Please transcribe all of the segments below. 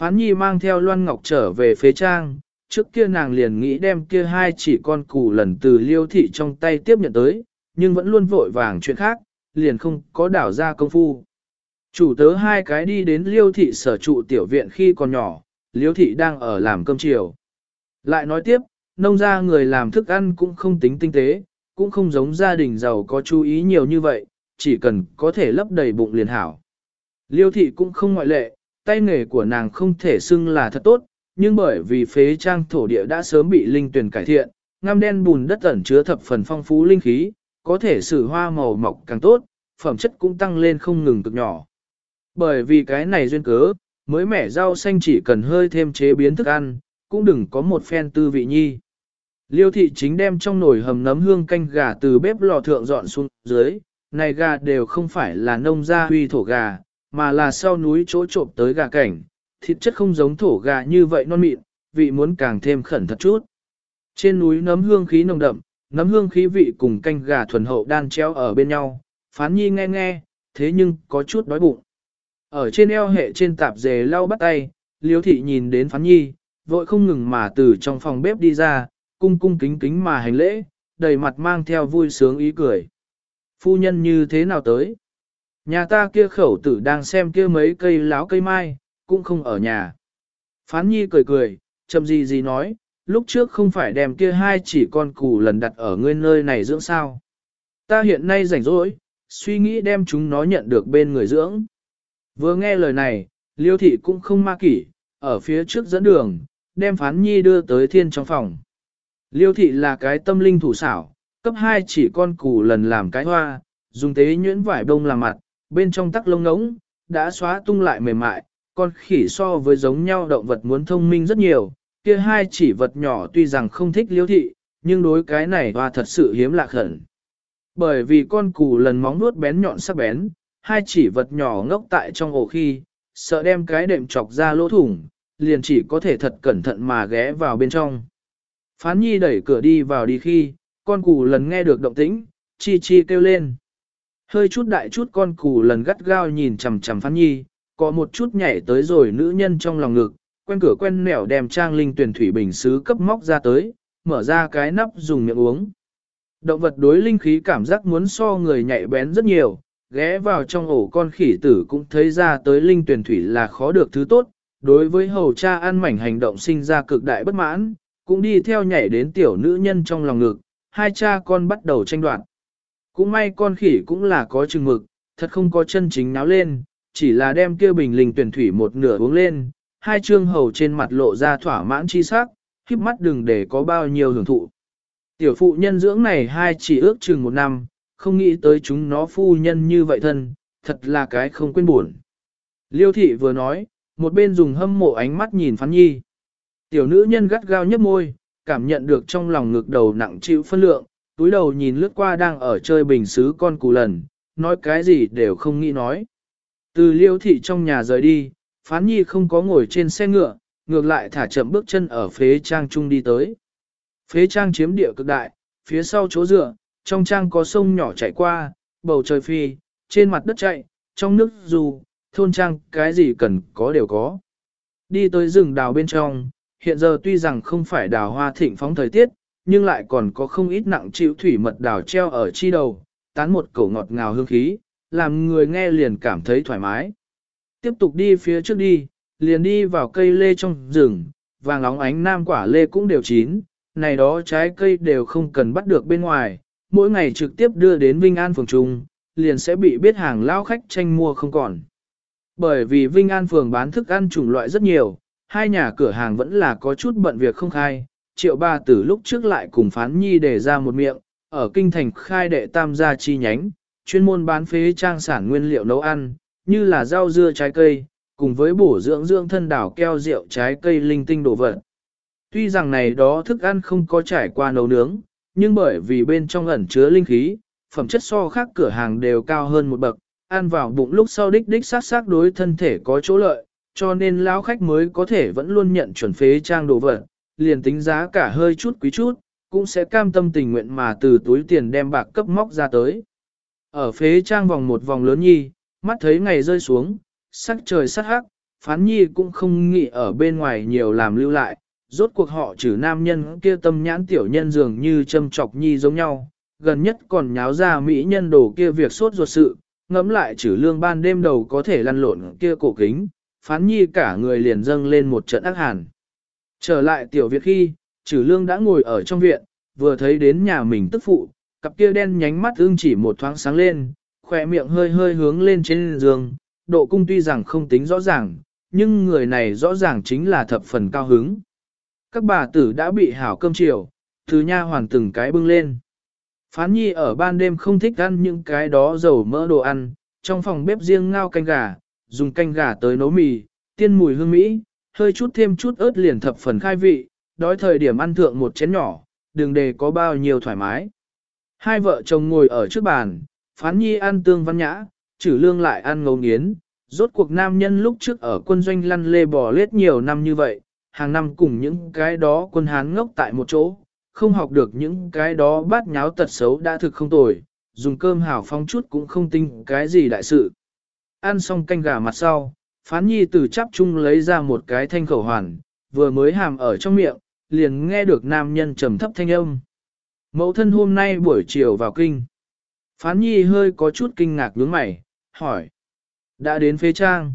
Phán nhi mang theo Loan Ngọc trở về phế trang, trước kia nàng liền nghĩ đem kia hai chỉ con cù lần từ liêu thị trong tay tiếp nhận tới, nhưng vẫn luôn vội vàng chuyện khác, liền không có đảo ra công phu. Chủ tớ hai cái đi đến liêu thị sở trụ tiểu viện khi còn nhỏ, liêu thị đang ở làm cơm chiều. Lại nói tiếp, nông gia người làm thức ăn cũng không tính tinh tế, cũng không giống gia đình giàu có chú ý nhiều như vậy, chỉ cần có thể lấp đầy bụng liền hảo. Liêu thị cũng không ngoại lệ, tay nghề của nàng không thể xưng là thật tốt, nhưng bởi vì phế trang thổ địa đã sớm bị linh tuyển cải thiện, ngăm đen bùn đất ẩn chứa thập phần phong phú linh khí, có thể sử hoa màu mọc càng tốt, phẩm chất cũng tăng lên không ngừng cực nhỏ. Bởi vì cái này duyên cớ, mới mẻ rau xanh chỉ cần hơi thêm chế biến thức ăn, cũng đừng có một phen tư vị nhi. Liêu thị chính đem trong nồi hầm nấm hương canh gà từ bếp lò thượng dọn xuống dưới, này gà đều không phải là nông gia huy thổ gà, mà là sau núi chỗ trộm tới gà cảnh, thịt chất không giống thổ gà như vậy non mịn, vị muốn càng thêm khẩn thật chút. Trên núi nấm hương khí nồng đậm, nấm hương khí vị cùng canh gà thuần hậu đan treo ở bên nhau, phán nhi nghe nghe, thế nhưng có chút đói bụng. Ở trên eo hệ trên tạp dề lau bắt tay, liếu thị nhìn đến phán nhi, vội không ngừng mà từ trong phòng bếp đi ra, cung cung kính kính mà hành lễ, đầy mặt mang theo vui sướng ý cười. Phu nhân như thế nào tới? Nhà ta kia khẩu tử đang xem kia mấy cây láo cây mai, cũng không ở nhà. Phán nhi cười cười, chậm gì gì nói, lúc trước không phải đem kia hai chỉ con cù lần đặt ở ngươi nơi này dưỡng sao. Ta hiện nay rảnh rỗi, suy nghĩ đem chúng nó nhận được bên người dưỡng. Vừa nghe lời này, liêu thị cũng không ma kỷ, ở phía trước dẫn đường, đem phán nhi đưa tới thiên trong phòng. Liêu thị là cái tâm linh thủ xảo, cấp hai chỉ con cù lần làm cái hoa, dùng tế nhuyễn vải đông làm mặt, bên trong tắc lông ngỗng, đã xóa tung lại mềm mại, con khỉ so với giống nhau động vật muốn thông minh rất nhiều, kia hai chỉ vật nhỏ tuy rằng không thích liêu thị, nhưng đối cái này hoa thật sự hiếm lạ khẩn. Bởi vì con cù lần móng nuốt bén nhọn sắc bén, hai chỉ vật nhỏ ngốc tại trong ổ khi, sợ đem cái đệm chọc ra lỗ thủng, liền chỉ có thể thật cẩn thận mà ghé vào bên trong. Phán nhi đẩy cửa đi vào đi khi, con cù lần nghe được động tĩnh, chi chi kêu lên. Hơi chút đại chút con cù lần gắt gao nhìn chằm chằm phán nhi, có một chút nhảy tới rồi nữ nhân trong lòng ngực, quen cửa quen nẻo đem trang linh tuyển thủy bình xứ cấp móc ra tới, mở ra cái nắp dùng miệng uống. Động vật đối linh khí cảm giác muốn so người nhạy bén rất nhiều, ghé vào trong ổ con khỉ tử cũng thấy ra tới linh tuyển thủy là khó được thứ tốt, đối với hầu cha ăn mảnh hành động sinh ra cực đại bất mãn, cũng đi theo nhảy đến tiểu nữ nhân trong lòng ngực, hai cha con bắt đầu tranh đoạt. Cũng may con khỉ cũng là có chừng mực, thật không có chân chính náo lên, chỉ là đem kia bình linh tuyển thủy một nửa uống lên, hai trương hầu trên mặt lộ ra thỏa mãn chi sắc, khiếp mắt đừng để có bao nhiêu hưởng thụ. Tiểu phụ nhân dưỡng này hai chỉ ước chừng một năm, không nghĩ tới chúng nó phu nhân như vậy thân, thật là cái không quên buồn. Liêu thị vừa nói, một bên dùng hâm mộ ánh mắt nhìn phán nhi. Tiểu nữ nhân gắt gao nhấp môi, cảm nhận được trong lòng ngực đầu nặng chịu phân lượng, túi đầu nhìn lướt qua đang ở chơi bình xứ con cù lần, nói cái gì đều không nghĩ nói. Từ liêu thị trong nhà rời đi, phán nhi không có ngồi trên xe ngựa, ngược lại thả chậm bước chân ở phế trang trung đi tới. Phế trang chiếm địa cực đại, phía sau chỗ dựa, trong trang có sông nhỏ chảy qua, bầu trời phi, trên mặt đất chạy, trong nước dù, thôn trang cái gì cần có đều có. Đi tới rừng đào bên trong, hiện giờ tuy rằng không phải đào hoa thịnh phóng thời tiết, nhưng lại còn có không ít nặng chịu thủy mật đào treo ở chi đầu, tán một cổ ngọt ngào hương khí, làm người nghe liền cảm thấy thoải mái. Tiếp tục đi phía trước đi, liền đi vào cây lê trong rừng, vàng óng ánh nam quả lê cũng đều chín, này đó trái cây đều không cần bắt được bên ngoài, mỗi ngày trực tiếp đưa đến Vinh An phường trung, liền sẽ bị biết hàng lao khách tranh mua không còn. Bởi vì Vinh An phường bán thức ăn chủng loại rất nhiều, hai nhà cửa hàng vẫn là có chút bận việc không khai, triệu ba Tử lúc trước lại cùng phán nhi để ra một miệng, ở kinh thành khai đệ tam gia chi nhánh, chuyên môn bán phế trang sản nguyên liệu nấu ăn, như là rau dưa trái cây, cùng với bổ dưỡng dưỡng thân đảo keo rượu trái cây linh tinh đồ vật. Tuy rằng này đó thức ăn không có trải qua nấu nướng, nhưng bởi vì bên trong ẩn chứa linh khí, phẩm chất so khác cửa hàng đều cao hơn một bậc, ăn vào bụng lúc sau đích đích sát sát đối thân thể có chỗ lợi, cho nên lão khách mới có thể vẫn luôn nhận chuẩn phế trang đồ vật, liền tính giá cả hơi chút quý chút, cũng sẽ cam tâm tình nguyện mà từ túi tiền đem bạc cấp móc ra tới. Ở phế trang vòng một vòng lớn nhi, mắt thấy ngày rơi xuống, sắc trời sắc hắc, phán nhi cũng không nghĩ ở bên ngoài nhiều làm lưu lại, rốt cuộc họ trừ nam nhân kia tâm nhãn tiểu nhân dường như châm chọc nhi giống nhau, gần nhất còn nháo ra mỹ nhân đồ kia việc sốt ruột sự, ngẫm lại trừ lương ban đêm đầu có thể lăn lộn kia cổ kính, phán nhi cả người liền dâng lên một trận ác hàn. Trở lại tiểu viện khi, trừ lương đã ngồi ở trong viện, vừa thấy đến nhà mình tức phụ, cặp kia đen nhánh mắt ương chỉ một thoáng sáng lên, khỏe miệng hơi hơi hướng lên trên giường, độ cung tuy rằng không tính rõ ràng, nhưng người này rõ ràng chính là thập phần cao hứng. Các bà tử đã bị hảo cơm chiều, từ nha hoàn từng cái bưng lên. Phán nhi ở ban đêm không thích ăn những cái đó dầu mỡ đồ ăn, trong phòng bếp riêng ngao canh gà, dùng canh gà tới nấu mì, tiên mùi hương mỹ, hơi chút thêm chút ớt liền thập phần khai vị, đói thời điểm ăn thượng một chén nhỏ, đừng để có bao nhiêu thoải mái. Hai vợ chồng ngồi ở trước bàn, phán nhi ăn tương văn nhã, trừ lương lại ăn ngấu nghiến, rốt cuộc nam nhân lúc trước ở quân doanh lăn lê bò lết nhiều năm như vậy, hàng năm cùng những cái đó quân hán ngốc tại một chỗ, không học được những cái đó bát nháo tật xấu đã thực không tồi, dùng cơm hảo phong chút cũng không tinh cái gì đại sự. Ăn xong canh gà mặt sau, phán nhi từ chắp chung lấy ra một cái thanh khẩu hoàn, vừa mới hàm ở trong miệng, liền nghe được nam nhân trầm thấp thanh âm. Mẫu thân hôm nay buổi chiều vào kinh. Phán nhi hơi có chút kinh ngạc nhướng mày, hỏi. Đã đến phê trang?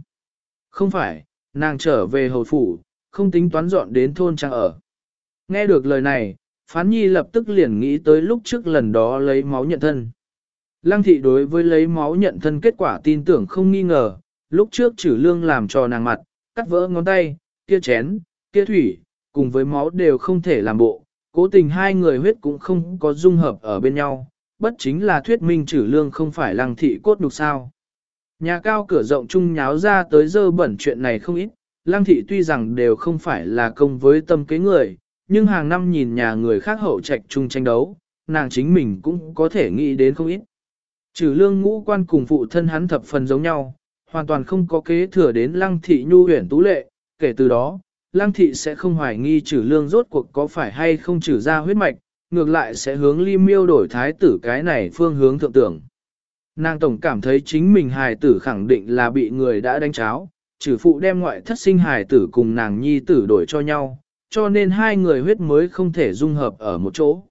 Không phải, nàng trở về hồi phủ, không tính toán dọn đến thôn trang ở. Nghe được lời này, phán nhi lập tức liền nghĩ tới lúc trước lần đó lấy máu nhận thân. Lăng thị đối với lấy máu nhận thân kết quả tin tưởng không nghi ngờ, lúc trước trừ lương làm cho nàng mặt, cắt vỡ ngón tay, kia chén, kia thủy, cùng với máu đều không thể làm bộ, cố tình hai người huyết cũng không có dung hợp ở bên nhau, bất chính là thuyết minh trừ lương không phải lăng thị cốt nhục sao. Nhà cao cửa rộng chung nháo ra tới dơ bẩn chuyện này không ít, lăng thị tuy rằng đều không phải là công với tâm kế người, nhưng hàng năm nhìn nhà người khác hậu trạch chung tranh đấu, nàng chính mình cũng có thể nghĩ đến không ít. Trừ lương ngũ quan cùng phụ thân hắn thập phần giống nhau, hoàn toàn không có kế thừa đến lăng thị nhu huyển tú lệ, kể từ đó, lăng thị sẽ không hoài nghi trừ lương rốt cuộc có phải hay không trừ ra huyết mạch, ngược lại sẽ hướng ly miêu đổi thái tử cái này phương hướng thượng tưởng. Nàng tổng cảm thấy chính mình hài tử khẳng định là bị người đã đánh cháo, trừ phụ đem ngoại thất sinh hài tử cùng nàng nhi tử đổi cho nhau, cho nên hai người huyết mới không thể dung hợp ở một chỗ.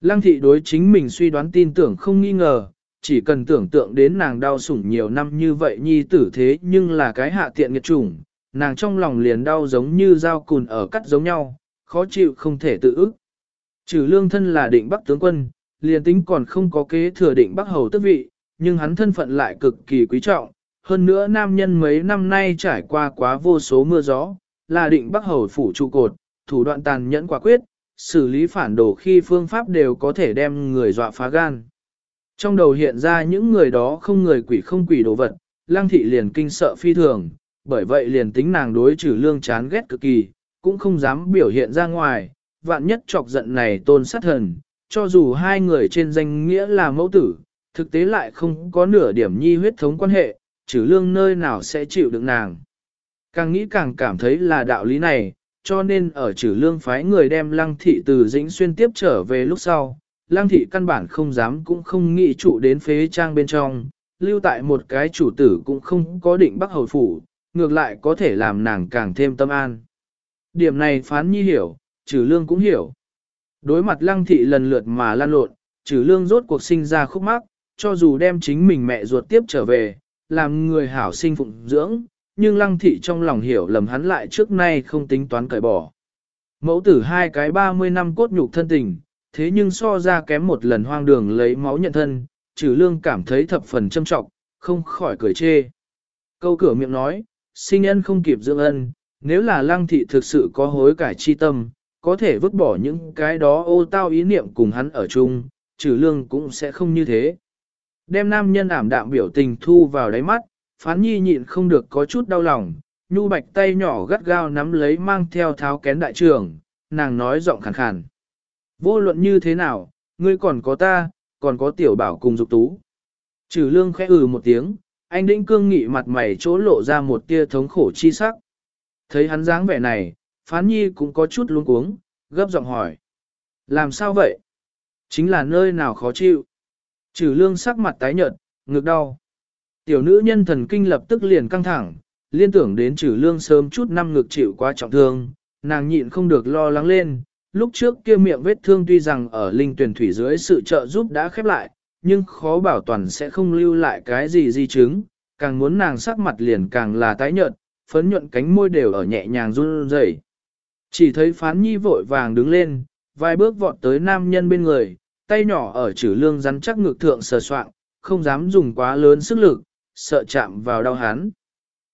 Lăng thị đối chính mình suy đoán tin tưởng không nghi ngờ, chỉ cần tưởng tượng đến nàng đau sủng nhiều năm như vậy nhi tử thế nhưng là cái hạ tiện nghiệt chủng, nàng trong lòng liền đau giống như dao cùn ở cắt giống nhau, khó chịu không thể tự ức. Trừ lương thân là định bắc tướng quân, liền tính còn không có kế thừa định bắc hầu tước vị, nhưng hắn thân phận lại cực kỳ quý trọng, hơn nữa nam nhân mấy năm nay trải qua quá vô số mưa gió, là định bắc hầu phủ trụ cột, thủ đoạn tàn nhẫn quả quyết, xử lý phản đồ khi phương pháp đều có thể đem người dọa phá gan. Trong đầu hiện ra những người đó không người quỷ không quỷ đồ vật, lang thị liền kinh sợ phi thường, bởi vậy liền tính nàng đối trừ lương chán ghét cực kỳ, cũng không dám biểu hiện ra ngoài, vạn nhất chọc giận này tôn sát thần, cho dù hai người trên danh nghĩa là mẫu tử, thực tế lại không có nửa điểm nhi huyết thống quan hệ, trừ lương nơi nào sẽ chịu được nàng. Càng nghĩ càng cảm thấy là đạo lý này, cho nên ở trừ lương phái người đem lăng thị từ dĩnh xuyên tiếp trở về lúc sau, Lang thị căn bản không dám cũng không nghĩ trụ đến phế trang bên trong, lưu tại một cái chủ tử cũng không có định bắc hầu phủ, ngược lại có thể làm nàng càng thêm tâm an. Điểm này phán nhi hiểu, trừ lương cũng hiểu. Đối mặt lăng thị lần lượt mà lan lộn, trừ lương rốt cuộc sinh ra khúc mắc, cho dù đem chính mình mẹ ruột tiếp trở về, làm người hảo sinh phụng dưỡng, nhưng lăng thị trong lòng hiểu lầm hắn lại trước nay không tính toán cởi bỏ. Mẫu tử hai cái 30 năm cốt nhục thân tình, thế nhưng so ra kém một lần hoang đường lấy máu nhận thân, trừ lương cảm thấy thập phần châm trọng, không khỏi cười chê. Câu cửa miệng nói, sinh ân không kịp dưỡng ân, nếu là lăng thị thực sự có hối cải chi tâm, có thể vứt bỏ những cái đó ô tao ý niệm cùng hắn ở chung, trừ lương cũng sẽ không như thế. Đem nam nhân ảm đạm biểu tình thu vào đáy mắt, phán nhi nhịn không được có chút đau lòng, nhu bạch tay nhỏ gắt gao nắm lấy mang theo tháo kén đại trưởng, nàng nói giọng khàn khàn. Vô luận như thế nào, ngươi còn có ta, còn có tiểu bảo cùng dục tú. Trừ lương khẽ ừ một tiếng, anh đĩnh cương nghị mặt mày chỗ lộ ra một tia thống khổ chi sắc. Thấy hắn dáng vẻ này, phán nhi cũng có chút luống cuống, gấp giọng hỏi. Làm sao vậy? Chính là nơi nào khó chịu. Trừ lương sắc mặt tái nhợt, ngực đau. Tiểu nữ nhân thần kinh lập tức liền căng thẳng, liên tưởng đến trừ lương sớm chút năm ngực chịu quá trọng thương, nàng nhịn không được lo lắng lên, lúc trước kia miệng vết thương tuy rằng ở linh tuyển thủy dưới sự trợ giúp đã khép lại, nhưng khó bảo toàn sẽ không lưu lại cái gì di chứng, càng muốn nàng sắc mặt liền càng là tái nhợt, phấn nhuận cánh môi đều ở nhẹ nhàng run rẩy. Chỉ thấy phán nhi vội vàng đứng lên, vài bước vọt tới nam nhân bên người, tay nhỏ ở chữ lương rắn chắc ngực thượng sờ soạn, không dám dùng quá lớn sức lực, sợ chạm vào đau hắn.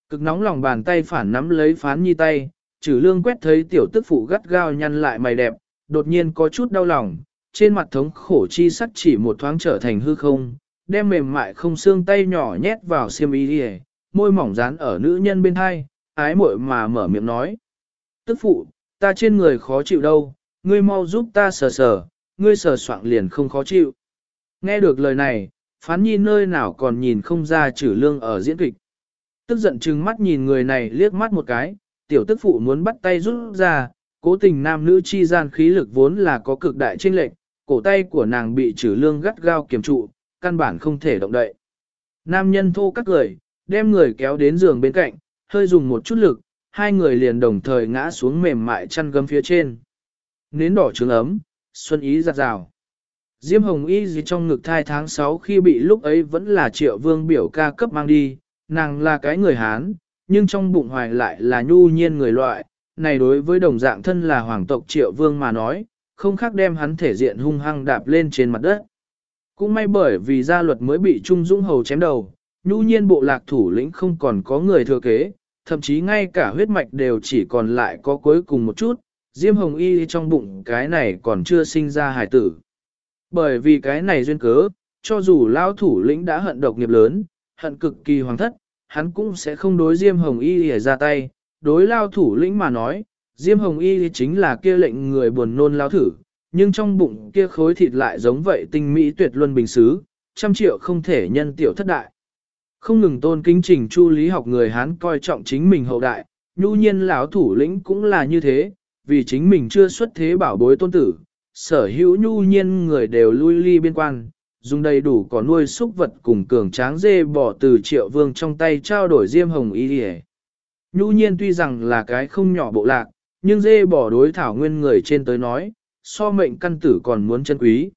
Cực nóng lòng bàn tay phản nắm lấy phán nhi tay, trừ lương quét thấy tiểu tức phụ gắt gao nhăn lại mày đẹp, đột nhiên có chút đau lòng, trên mặt thống khổ chi sắc chỉ một thoáng trở thành hư không, đem mềm mại không xương tay nhỏ nhét vào xiêm y đi môi mỏng dán ở nữ nhân bên hai, ái muội mà mở miệng nói. Tức phụ, ta trên người khó chịu đâu, ngươi mau giúp ta sờ sờ, ngươi sờ soạng liền không khó chịu. Nghe được lời này, phán nhi nơi nào còn nhìn không ra chử lương ở diễn kịch. Tức giận chừng mắt nhìn người này liếc mắt một cái, tiểu tức phụ muốn bắt tay rút ra, cố tình nam nữ chi gian khí lực vốn là có cực đại chênh lệch, cổ tay của nàng bị trừ lương gắt gao kiềm trụ, căn bản không thể động đậy. Nam nhân thô các người, đem người kéo đến giường bên cạnh, hơi dùng một chút lực, hai người liền đồng thời ngã xuống mềm mại chăn gấm phía trên. Nến đỏ trứng ấm, xuân ý giặt rào. Diêm hồng y gì trong ngực thai tháng 6 khi bị lúc ấy vẫn là triệu vương biểu ca cấp mang đi, nàng là cái người Hán, nhưng trong bụng hoài lại là nhu nhiên người loại, này đối với đồng dạng thân là hoàng tộc triệu vương mà nói, không khác đem hắn thể diện hung hăng đạp lên trên mặt đất. Cũng may bởi vì gia luật mới bị Trung Dũng Hầu chém đầu, nhu nhiên bộ lạc thủ lĩnh không còn có người thừa kế, thậm chí ngay cả huyết mạch đều chỉ còn lại có cuối cùng một chút, Diêm Hồng Y trong bụng cái này còn chưa sinh ra hải tử. Bởi vì cái này duyên cớ, cho dù lao thủ lĩnh đã hận độc nghiệp lớn, hận cực kỳ hoàng thất, hắn cũng sẽ không đối Diêm Hồng Y để ra tay, đối lao thủ lĩnh mà nói, Diêm Hồng Y chính là kia lệnh người buồn nôn lao thử, nhưng trong bụng kia khối thịt lại giống vậy tinh mỹ tuyệt luân bình xứ, trăm triệu không thể nhân tiểu thất đại. Không ngừng tôn kính trình chu lý học người Hán coi trọng chính mình hậu đại, nhu nhiên lão thủ lĩnh cũng là như thế, vì chính mình chưa xuất thế bảo bối tôn tử, sở hữu nhu nhiên người đều lui ly biên quan, dùng đầy đủ có nuôi súc vật cùng cường tráng dê bỏ từ triệu vương trong tay trao đổi diêm hồng y đi Nhu nhiên tuy rằng là cái không nhỏ bộ lạc, nhưng dê bỏ đối thảo nguyên người trên tới nói, so mệnh căn tử còn muốn chân quý.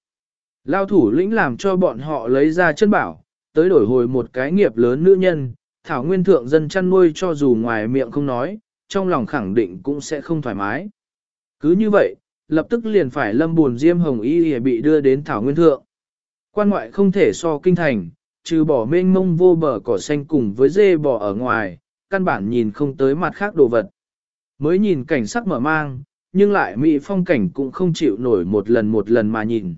Lao thủ lĩnh làm cho bọn họ lấy ra chân bảo, tới đổi hồi một cái nghiệp lớn nữ nhân, thảo nguyên thượng dân chăn nuôi cho dù ngoài miệng không nói, trong lòng khẳng định cũng sẽ không thoải mái. Cứ như vậy, lập tức liền phải lâm buồn diêm hồng y bị đưa đến thảo nguyên thượng. Quan ngoại không thể so kinh thành, trừ bỏ mênh mông vô bờ cỏ xanh cùng với dê bò ở ngoài, căn bản nhìn không tới mặt khác đồ vật. Mới nhìn cảnh sắc mở mang, nhưng lại mỹ phong cảnh cũng không chịu nổi một lần một lần mà nhìn.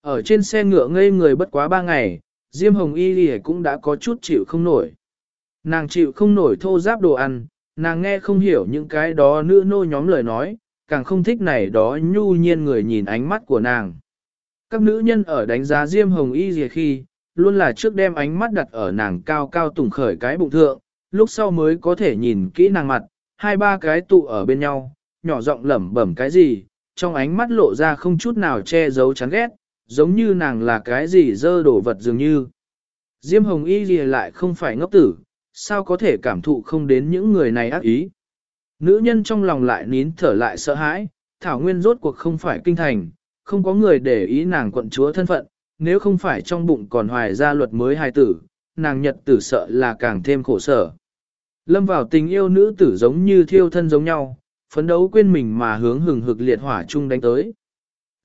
Ở trên xe ngựa ngây người bất quá ba ngày, Diêm Hồng Y Lì cũng đã có chút chịu không nổi. Nàng chịu không nổi thô giáp đồ ăn, nàng nghe không hiểu những cái đó nữ nô nhóm lời nói, càng không thích này đó nhu nhiên người nhìn ánh mắt của nàng. Các nữ nhân ở đánh giá Diêm Hồng Y gì khi, luôn là trước đem ánh mắt đặt ở nàng cao cao tùng khởi cái bụng thượng, lúc sau mới có thể nhìn kỹ nàng mặt, hai ba cái tụ ở bên nhau, nhỏ giọng lẩm bẩm cái gì, trong ánh mắt lộ ra không chút nào che giấu chán ghét, giống như nàng là cái gì dơ đổ vật dường như. Diêm Hồng Y gì lại không phải ngốc tử, sao có thể cảm thụ không đến những người này ác ý. Nữ nhân trong lòng lại nín thở lại sợ hãi, Thảo Nguyên rốt cuộc không phải kinh thành, không có người để ý nàng quận chúa thân phận, nếu không phải trong bụng còn hoài ra luật mới hài tử, nàng nhật tử sợ là càng thêm khổ sở. Lâm vào tình yêu nữ tử giống như thiêu thân giống nhau, phấn đấu quên mình mà hướng hừng hực liệt hỏa chung đánh tới.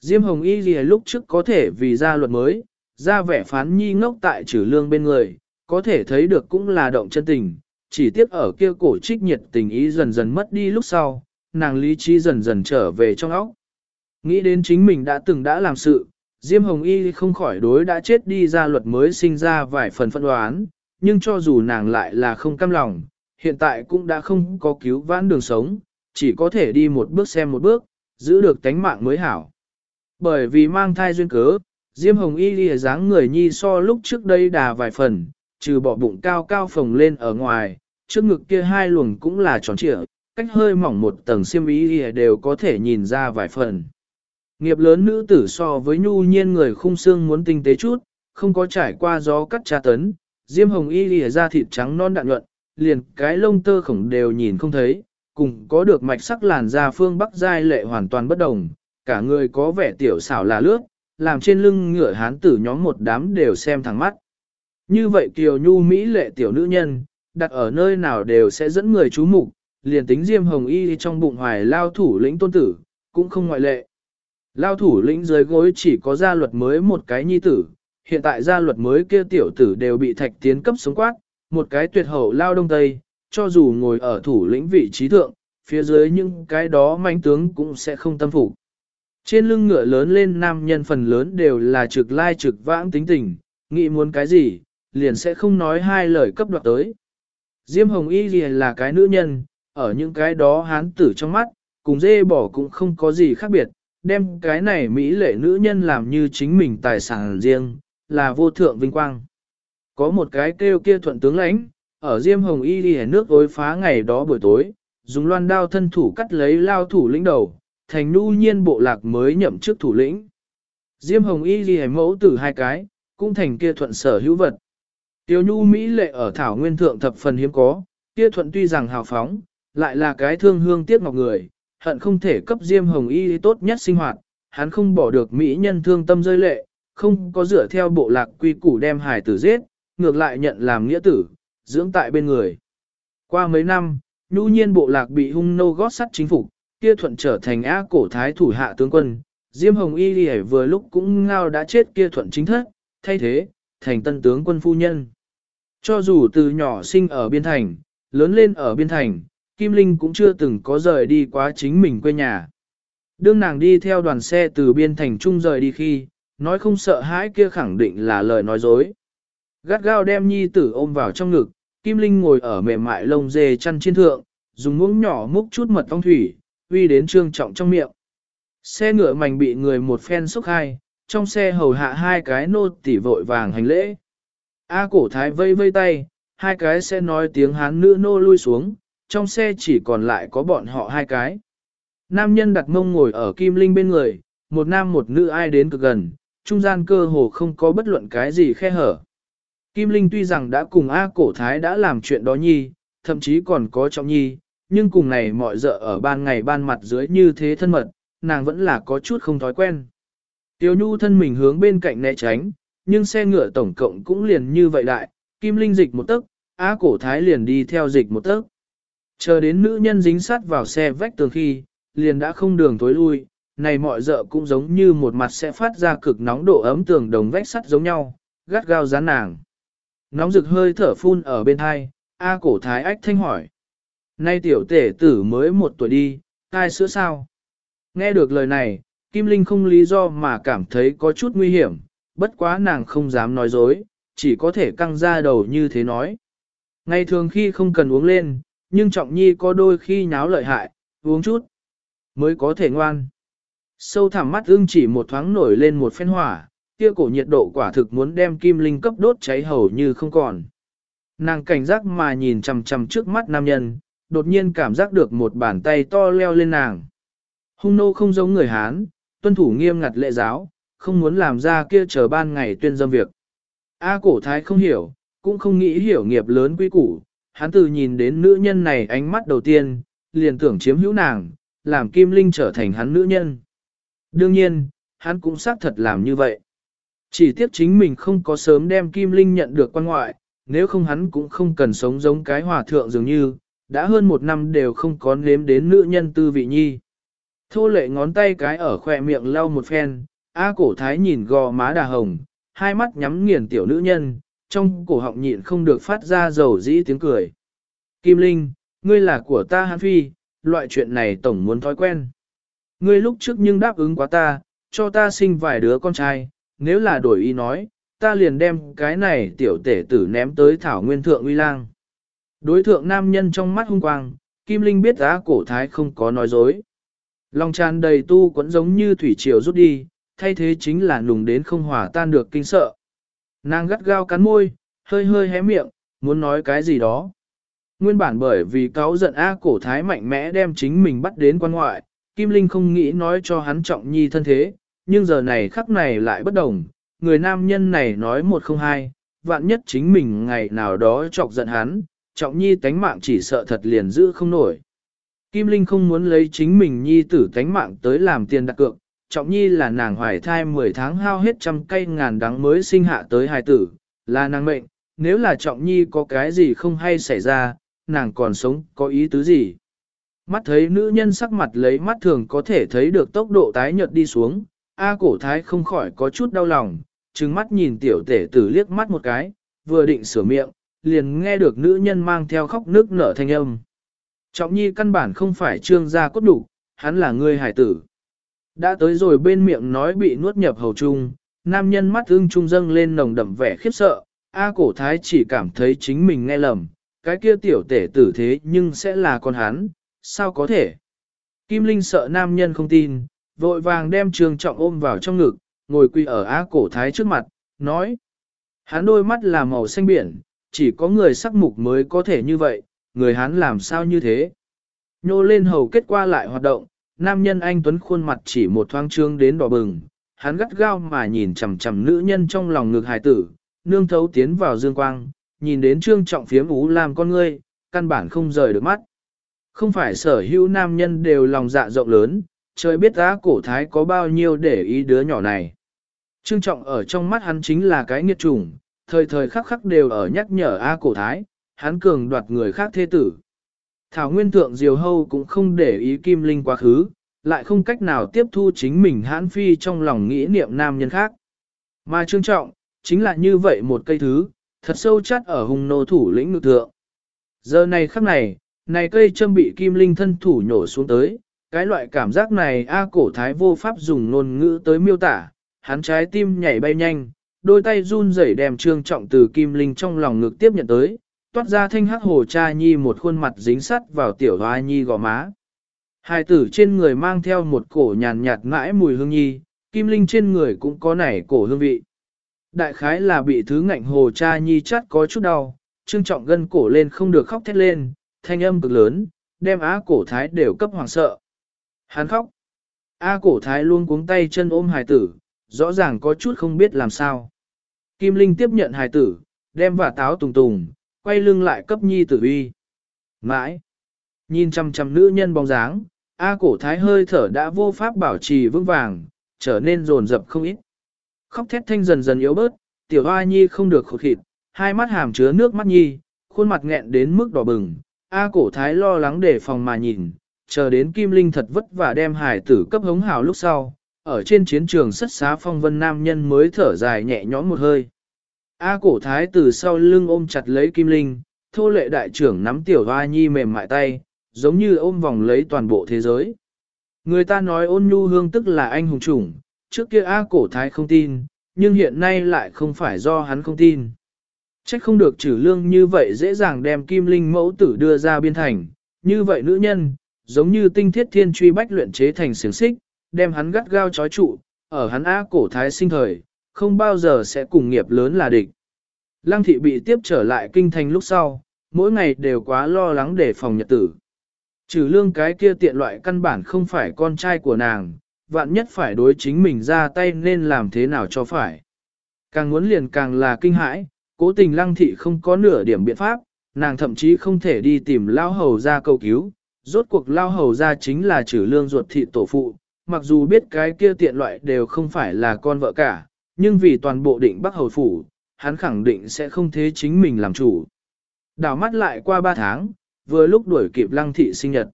Diêm Hồng Y gì lúc trước có thể vì ra luật mới, ra vẻ phán nhi ngốc tại trừ lương bên người, có thể thấy được cũng là động chân tình, chỉ tiếc ở kia cổ trích nhiệt tình ý dần dần mất đi lúc sau, nàng lý trí dần dần trở về trong óc. Nghĩ đến chính mình đã từng đã làm sự, Diêm Hồng Y không khỏi đối đã chết đi ra luật mới sinh ra vài phần phân đoán, nhưng cho dù nàng lại là không cam lòng, hiện tại cũng đã không có cứu vãn đường sống, chỉ có thể đi một bước xem một bước, giữ được tánh mạng mới hảo. Bởi vì mang thai duyên cớ, Diêm Hồng Y lìa dáng người nhi so lúc trước đây đà vài phần, trừ bỏ bụng cao cao phồng lên ở ngoài, trước ngực kia hai luồng cũng là tròn trịa, cách hơi mỏng một tầng xiêm y lìa đều có thể nhìn ra vài phần. Nghiệp lớn nữ tử so với nhu nhiên người khung xương muốn tinh tế chút, không có trải qua gió cắt tra tấn, Diêm Hồng Y lìa da thịt trắng non đạn nhuận, liền cái lông tơ khổng đều nhìn không thấy, cùng có được mạch sắc làn da phương Bắc giai lệ hoàn toàn bất đồng, cả người có vẻ tiểu xảo là lướt, làm trên lưng ngựa hán tử nhóm một đám đều xem thẳng mắt. Như vậy kiều nhu Mỹ lệ tiểu nữ nhân, đặt ở nơi nào đều sẽ dẫn người chú mục, liền tính diêm hồng y trong bụng hoài lao thủ lĩnh tôn tử, cũng không ngoại lệ. Lao thủ lĩnh dưới gối chỉ có gia luật mới một cái nhi tử, hiện tại gia luật mới kia tiểu tử đều bị thạch tiến cấp sống quát, một cái tuyệt hậu lao đông tây, cho dù ngồi ở thủ lĩnh vị trí thượng, phía dưới những cái đó manh tướng cũng sẽ không tâm phục. Trên lưng ngựa lớn lên nam nhân phần lớn đều là trực lai trực vãng tính tình, nghĩ muốn cái gì, liền sẽ không nói hai lời cấp đoạt tới. Diêm Hồng Y gì là cái nữ nhân, ở những cái đó hán tử trong mắt, cùng dê bỏ cũng không có gì khác biệt, đem cái này Mỹ lệ nữ nhân làm như chính mình tài sản riêng, là vô thượng vinh quang. Có một cái kêu kia thuận tướng lãnh, ở Diêm Hồng Y đi nước ối phá ngày đó buổi tối, dùng loan đao thân thủ cắt lấy lao thủ lĩnh đầu, thành nu nhiên bộ lạc mới nhậm chức thủ lĩnh. Diêm Hồng Y ghi mẫu tử hai cái, cũng thành kia thuận sở hữu vật. Tiêu nhu Mỹ lệ ở Thảo Nguyên Thượng thập phần hiếm có, kia thuận tuy rằng hào phóng, lại là cái thương hương tiếc ngọc người, hận không thể cấp Diêm Hồng Y tốt nhất sinh hoạt, hắn không bỏ được Mỹ nhân thương tâm rơi lệ, không có dựa theo bộ lạc quy củ đem hài tử giết, ngược lại nhận làm nghĩa tử, dưỡng tại bên người. Qua mấy năm, nhu nhiên bộ lạc bị hung nô gót sắt chính phục, kia thuận trở thành á cổ thái thủ hạ tướng quân, Diêm Hồng Y Lì vừa lúc cũng ngao đã chết kia thuận chính thất, thay thế, thành tân tướng quân phu nhân. Cho dù từ nhỏ sinh ở biên thành, lớn lên ở biên thành, Kim Linh cũng chưa từng có rời đi quá chính mình quê nhà. Đương nàng đi theo đoàn xe từ biên thành trung rời đi khi, nói không sợ hãi kia khẳng định là lời nói dối. Gắt gao đem nhi tử ôm vào trong ngực, Kim Linh ngồi ở mềm mại lông dê chăn trên thượng, dùng muỗng nhỏ múc chút mật ong thủy, uy đến trương trọng trong miệng. Xe ngựa mảnh bị người một phen xúc hai, trong xe hầu hạ hai cái nô tỉ vội vàng hành lễ. A cổ thái vây vây tay, hai cái xe nói tiếng hán nữ nô lui xuống, trong xe chỉ còn lại có bọn họ hai cái. Nam nhân đặt mông ngồi ở Kim Linh bên người, một nam một nữ ai đến cực gần, trung gian cơ hồ không có bất luận cái gì khe hở. Kim Linh tuy rằng đã cùng A cổ thái đã làm chuyện đó nhi, thậm chí còn có trọng nhi, nhưng cùng này mọi dợ ở ban ngày ban mặt dưới như thế thân mật, nàng vẫn là có chút không thói quen. Tiêu Nhu thân mình hướng bên cạnh né tránh, nhưng xe ngựa tổng cộng cũng liền như vậy đại, Kim Linh dịch một tấc, Á cổ thái liền đi theo dịch một tấc. Chờ đến nữ nhân dính sát vào xe vách tường khi, liền đã không đường tối lui, này mọi dợ cũng giống như một mặt sẽ phát ra cực nóng độ ấm tường đồng vách sắt giống nhau, gắt gao dán nàng. Nóng rực hơi thở phun ở bên hai, A cổ thái ách thanh hỏi. Nay tiểu tể tử mới một tuổi đi, tai sữa sao? Nghe được lời này, Kim Linh không lý do mà cảm thấy có chút nguy hiểm, bất quá nàng không dám nói dối, chỉ có thể căng ra đầu như thế nói. Ngày thường khi không cần uống lên, nhưng trọng nhi có đôi khi nháo lợi hại, uống chút, mới có thể ngoan. Sâu thẳm mắt ưng chỉ một thoáng nổi lên một phen hỏa, kia cổ nhiệt độ quả thực muốn đem kim linh cấp đốt cháy hầu như không còn. Nàng cảnh giác mà nhìn chằm chằm trước mắt nam nhân, đột nhiên cảm giác được một bàn tay to leo lên nàng. Hung nô không giống người Hán, tuân thủ nghiêm ngặt lệ giáo, không muốn làm ra kia chờ ban ngày tuyên dâm việc. A cổ thái không hiểu, cũng không nghĩ hiểu nghiệp lớn quý củ, hắn từ nhìn đến nữ nhân này ánh mắt đầu tiên, liền tưởng chiếm hữu nàng, làm Kim Linh trở thành hắn nữ nhân. Đương nhiên, hắn cũng xác thật làm như vậy. Chỉ tiếc chính mình không có sớm đem Kim Linh nhận được quan ngoại, nếu không hắn cũng không cần sống giống cái hòa thượng dường như, đã hơn một năm đều không có nếm đến nữ nhân tư vị nhi. Thô lệ ngón tay cái ở khỏe miệng lau một phen, A cổ thái nhìn gò má đà hồng, hai mắt nhắm nghiền tiểu nữ nhân, trong cổ họng nhịn không được phát ra dầu dĩ tiếng cười. Kim Linh, ngươi là của ta hãn phi, loại chuyện này tổng muốn thói quen. Ngươi lúc trước nhưng đáp ứng quá ta, cho ta sinh vài đứa con trai, nếu là đổi ý nói, ta liền đem cái này tiểu tể tử ném tới thảo nguyên thượng uy lang. Đối thượng nam nhân trong mắt hung quang, Kim Linh biết giá cổ thái không có nói dối. Lòng tràn đầy tu quẫn giống như thủy triều rút đi, thay thế chính là nùng đến không hòa tan được kinh sợ. Nàng gắt gao cắn môi, hơi hơi hé miệng, muốn nói cái gì đó. Nguyên bản bởi vì cáo giận A cổ thái mạnh mẽ đem chính mình bắt đến quan ngoại, Kim Linh không nghĩ nói cho hắn trọng nhi thân thế, nhưng giờ này khắc này lại bất đồng, người nam nhân này nói một không hai, vạn nhất chính mình ngày nào đó chọc giận hắn, trọng nhi tánh mạng chỉ sợ thật liền giữ không nổi. Kim Linh không muốn lấy chính mình nhi tử tánh mạng tới làm tiền đặt cược, trọng nhi là nàng hoài thai 10 tháng hao hết trăm cây ngàn đắng mới sinh hạ tới hài tử, là nàng mệnh, nếu là trọng nhi có cái gì không hay xảy ra, nàng còn sống có ý tứ gì. Mắt thấy nữ nhân sắc mặt lấy mắt thường có thể thấy được tốc độ tái nhợt đi xuống, A cổ thái không khỏi có chút đau lòng, trừng mắt nhìn tiểu tể tử liếc mắt một cái, vừa định sửa miệng, liền nghe được nữ nhân mang theo khóc nước nở thanh âm. Trọng nhi căn bản không phải trương gia cốt đủ, hắn là người hải tử. Đã tới rồi bên miệng nói bị nuốt nhập hầu trung, nam nhân mắt ưng trung dâng lên nồng đậm vẻ khiếp sợ, A cổ thái chỉ cảm thấy chính mình nghe lầm, cái kia tiểu tể tử thế nhưng sẽ là con hắn, sao có thể? Kim Linh sợ nam nhân không tin, vội vàng đem trường trọng ôm vào trong ngực, ngồi quỳ ở á cổ thái trước mặt, nói. Hắn đôi mắt là màu xanh biển, chỉ có người sắc mục mới có thể như vậy, người hắn làm sao như thế? Nhô lên hầu kết qua lại hoạt động, nam nhân anh Tuấn khuôn mặt chỉ một thoáng trương đến đỏ bừng, hắn gắt gao mà nhìn chằm chằm nữ nhân trong lòng ngực hài tử, nương thấu tiến vào dương quang, nhìn đến trương trọng phiếm ú làm con ngươi, căn bản không rời được mắt. Không phải sở hữu nam nhân đều lòng dạ rộng lớn, trời biết á cổ thái có bao nhiêu để ý đứa nhỏ này. Trương trọng ở trong mắt hắn chính là cái nghiệt chủng, thời thời khắc khắc đều ở nhắc nhở a cổ thái, hắn cường đoạt người khác thế tử. Thảo Nguyên Thượng Diều Hâu cũng không để ý Kim Linh quá khứ, lại không cách nào tiếp thu chính mình hãn phi trong lòng nghĩ niệm nam nhân khác. Mà trương trọng, chính là như vậy một cây thứ, thật sâu chắt ở hùng nô thủ lĩnh nữ thượng. Giờ này khắc này, này cây châm bị kim linh thân thủ nhổ xuống tới, cái loại cảm giác này A cổ thái vô pháp dùng ngôn ngữ tới miêu tả, hắn trái tim nhảy bay nhanh, đôi tay run rẩy đem trương trọng từ kim linh trong lòng ngực tiếp nhận tới, toát ra thanh hắc hồ cha nhi một khuôn mặt dính sắt vào tiểu hoa nhi gò má. Hai tử trên người mang theo một cổ nhàn nhạt mãi mùi hương nhi, kim linh trên người cũng có nảy cổ hương vị. Đại khái là bị thứ ngạnh hồ cha nhi chắt có chút đau, trương trọng gân cổ lên không được khóc thét lên, thanh âm cực lớn, đem á cổ thái đều cấp hoàng sợ. Hắn khóc. A cổ thái luôn cuống tay chân ôm hài tử, rõ ràng có chút không biết làm sao. Kim Linh tiếp nhận hài tử, đem vả táo tùng tùng, quay lưng lại cấp nhi tử uy. Mãi. Nhìn chăm chăm nữ nhân bóng dáng, A cổ thái hơi thở đã vô pháp bảo trì vững vàng, trở nên rồn rập không ít. Khóc thét thanh dần dần yếu bớt, tiểu hoa nhi không được khổ khịt hai mắt hàm chứa nước mắt nhi, khuôn mặt nghẹn đến mức đỏ bừng. A cổ thái lo lắng để phòng mà nhìn, chờ đến Kim Linh thật vất vả đem hải tử cấp hống hào lúc sau, ở trên chiến trường sất xá phong vân nam nhân mới thở dài nhẹ nhõm một hơi. A cổ thái từ sau lưng ôm chặt lấy Kim Linh, thô lệ đại trưởng nắm tiểu hoa nhi mềm mại tay, giống như ôm vòng lấy toàn bộ thế giới. Người ta nói ôn nhu hương tức là anh hùng chủng, trước kia A cổ thái không tin, nhưng hiện nay lại không phải do hắn không tin. Trách không được trừ lương như vậy dễ dàng đem kim linh mẫu tử đưa ra biên thành, như vậy nữ nhân, giống như tinh thiết thiên truy bách luyện chế thành xiềng xích, đem hắn gắt gao trói trụ, ở hắn A cổ thái sinh thời, không bao giờ sẽ cùng nghiệp lớn là địch. Lăng thị bị tiếp trở lại kinh thành lúc sau, mỗi ngày đều quá lo lắng để phòng nhật tử. Trừ lương cái kia tiện loại căn bản không phải con trai của nàng, vạn nhất phải đối chính mình ra tay nên làm thế nào cho phải. Càng muốn liền càng là kinh hãi, cố tình lăng thị không có nửa điểm biện pháp, nàng thậm chí không thể đi tìm lao hầu ra cầu cứu, rốt cuộc lao hầu ra chính là trừ lương ruột thị tổ phụ, mặc dù biết cái kia tiện loại đều không phải là con vợ cả, nhưng vì toàn bộ định bắc hầu phủ, hắn khẳng định sẽ không thế chính mình làm chủ. Đảo mắt lại qua ba tháng, vừa lúc đuổi kịp lăng thị sinh nhật.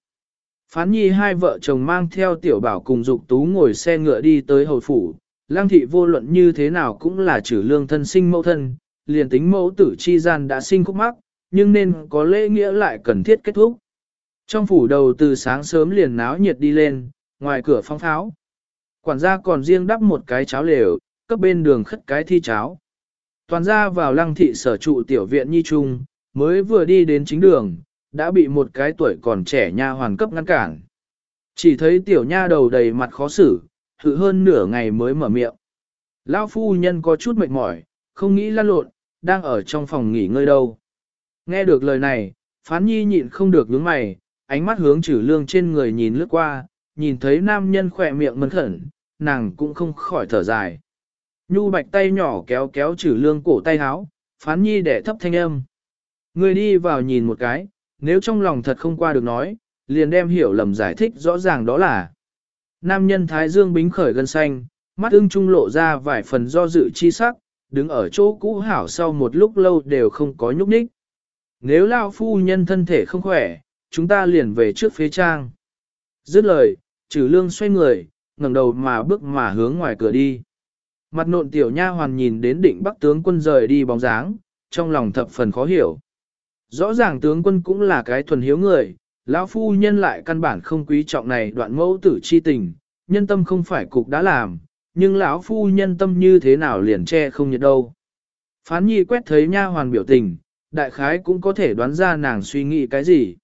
Phán nhi hai vợ chồng mang theo tiểu bảo cùng dục tú ngồi xe ngựa đi tới hầu phủ, lăng thị vô luận như thế nào cũng là trừ lương thân sinh mẫu thân, liền tính mẫu tử chi gian đã sinh khúc mắc, nhưng nên có lễ nghĩa lại cần thiết kết thúc. Trong phủ đầu từ sáng sớm liền náo nhiệt đi lên, ngoài cửa phong tháo. Quản gia còn riêng đắp một cái cháo lều, cấp bên đường khất cái thi cháo. Toàn ra vào lăng thị sở trụ tiểu viện nhi trung, mới vừa đi đến chính đường, đã bị một cái tuổi còn trẻ nha hoàn cấp ngăn cản. Chỉ thấy tiểu nha đầu đầy mặt khó xử, thử hơn nửa ngày mới mở miệng. Lão phu nhân có chút mệt mỏi, không nghĩ lăn lộn, đang ở trong phòng nghỉ ngơi đâu. Nghe được lời này, phán nhi nhịn không được nhướng mày, ánh mắt hướng trừ lương trên người nhìn lướt qua, nhìn thấy nam nhân khỏe miệng mấn khẩn, nàng cũng không khỏi thở dài. Nhu bạch tay nhỏ kéo kéo trừ lương cổ tay háo, phán nhi để thấp thanh âm. Người đi vào nhìn một cái, nếu trong lòng thật không qua được nói, liền đem hiểu lầm giải thích rõ ràng đó là. Nam nhân thái dương bính khởi gân xanh, mắt ưng trung lộ ra vài phần do dự chi sắc, đứng ở chỗ cũ hảo sau một lúc lâu đều không có nhúc nhích. Nếu lao phu nhân thân thể không khỏe, chúng ta liền về trước phía trang. Dứt lời, trừ lương xoay người, ngẩng đầu mà bước mà hướng ngoài cửa đi. Mặt nộn tiểu nha hoàn nhìn đến định bắc tướng quân rời đi bóng dáng, trong lòng thập phần khó hiểu. Rõ ràng tướng quân cũng là cái thuần hiếu người, lão phu nhân lại căn bản không quý trọng này đoạn mẫu tử chi tình, nhân tâm không phải cục đã làm, nhưng lão phu nhân tâm như thế nào liền che không nhiệt đâu. Phán nhi quét thấy nha hoàn biểu tình, đại khái cũng có thể đoán ra nàng suy nghĩ cái gì.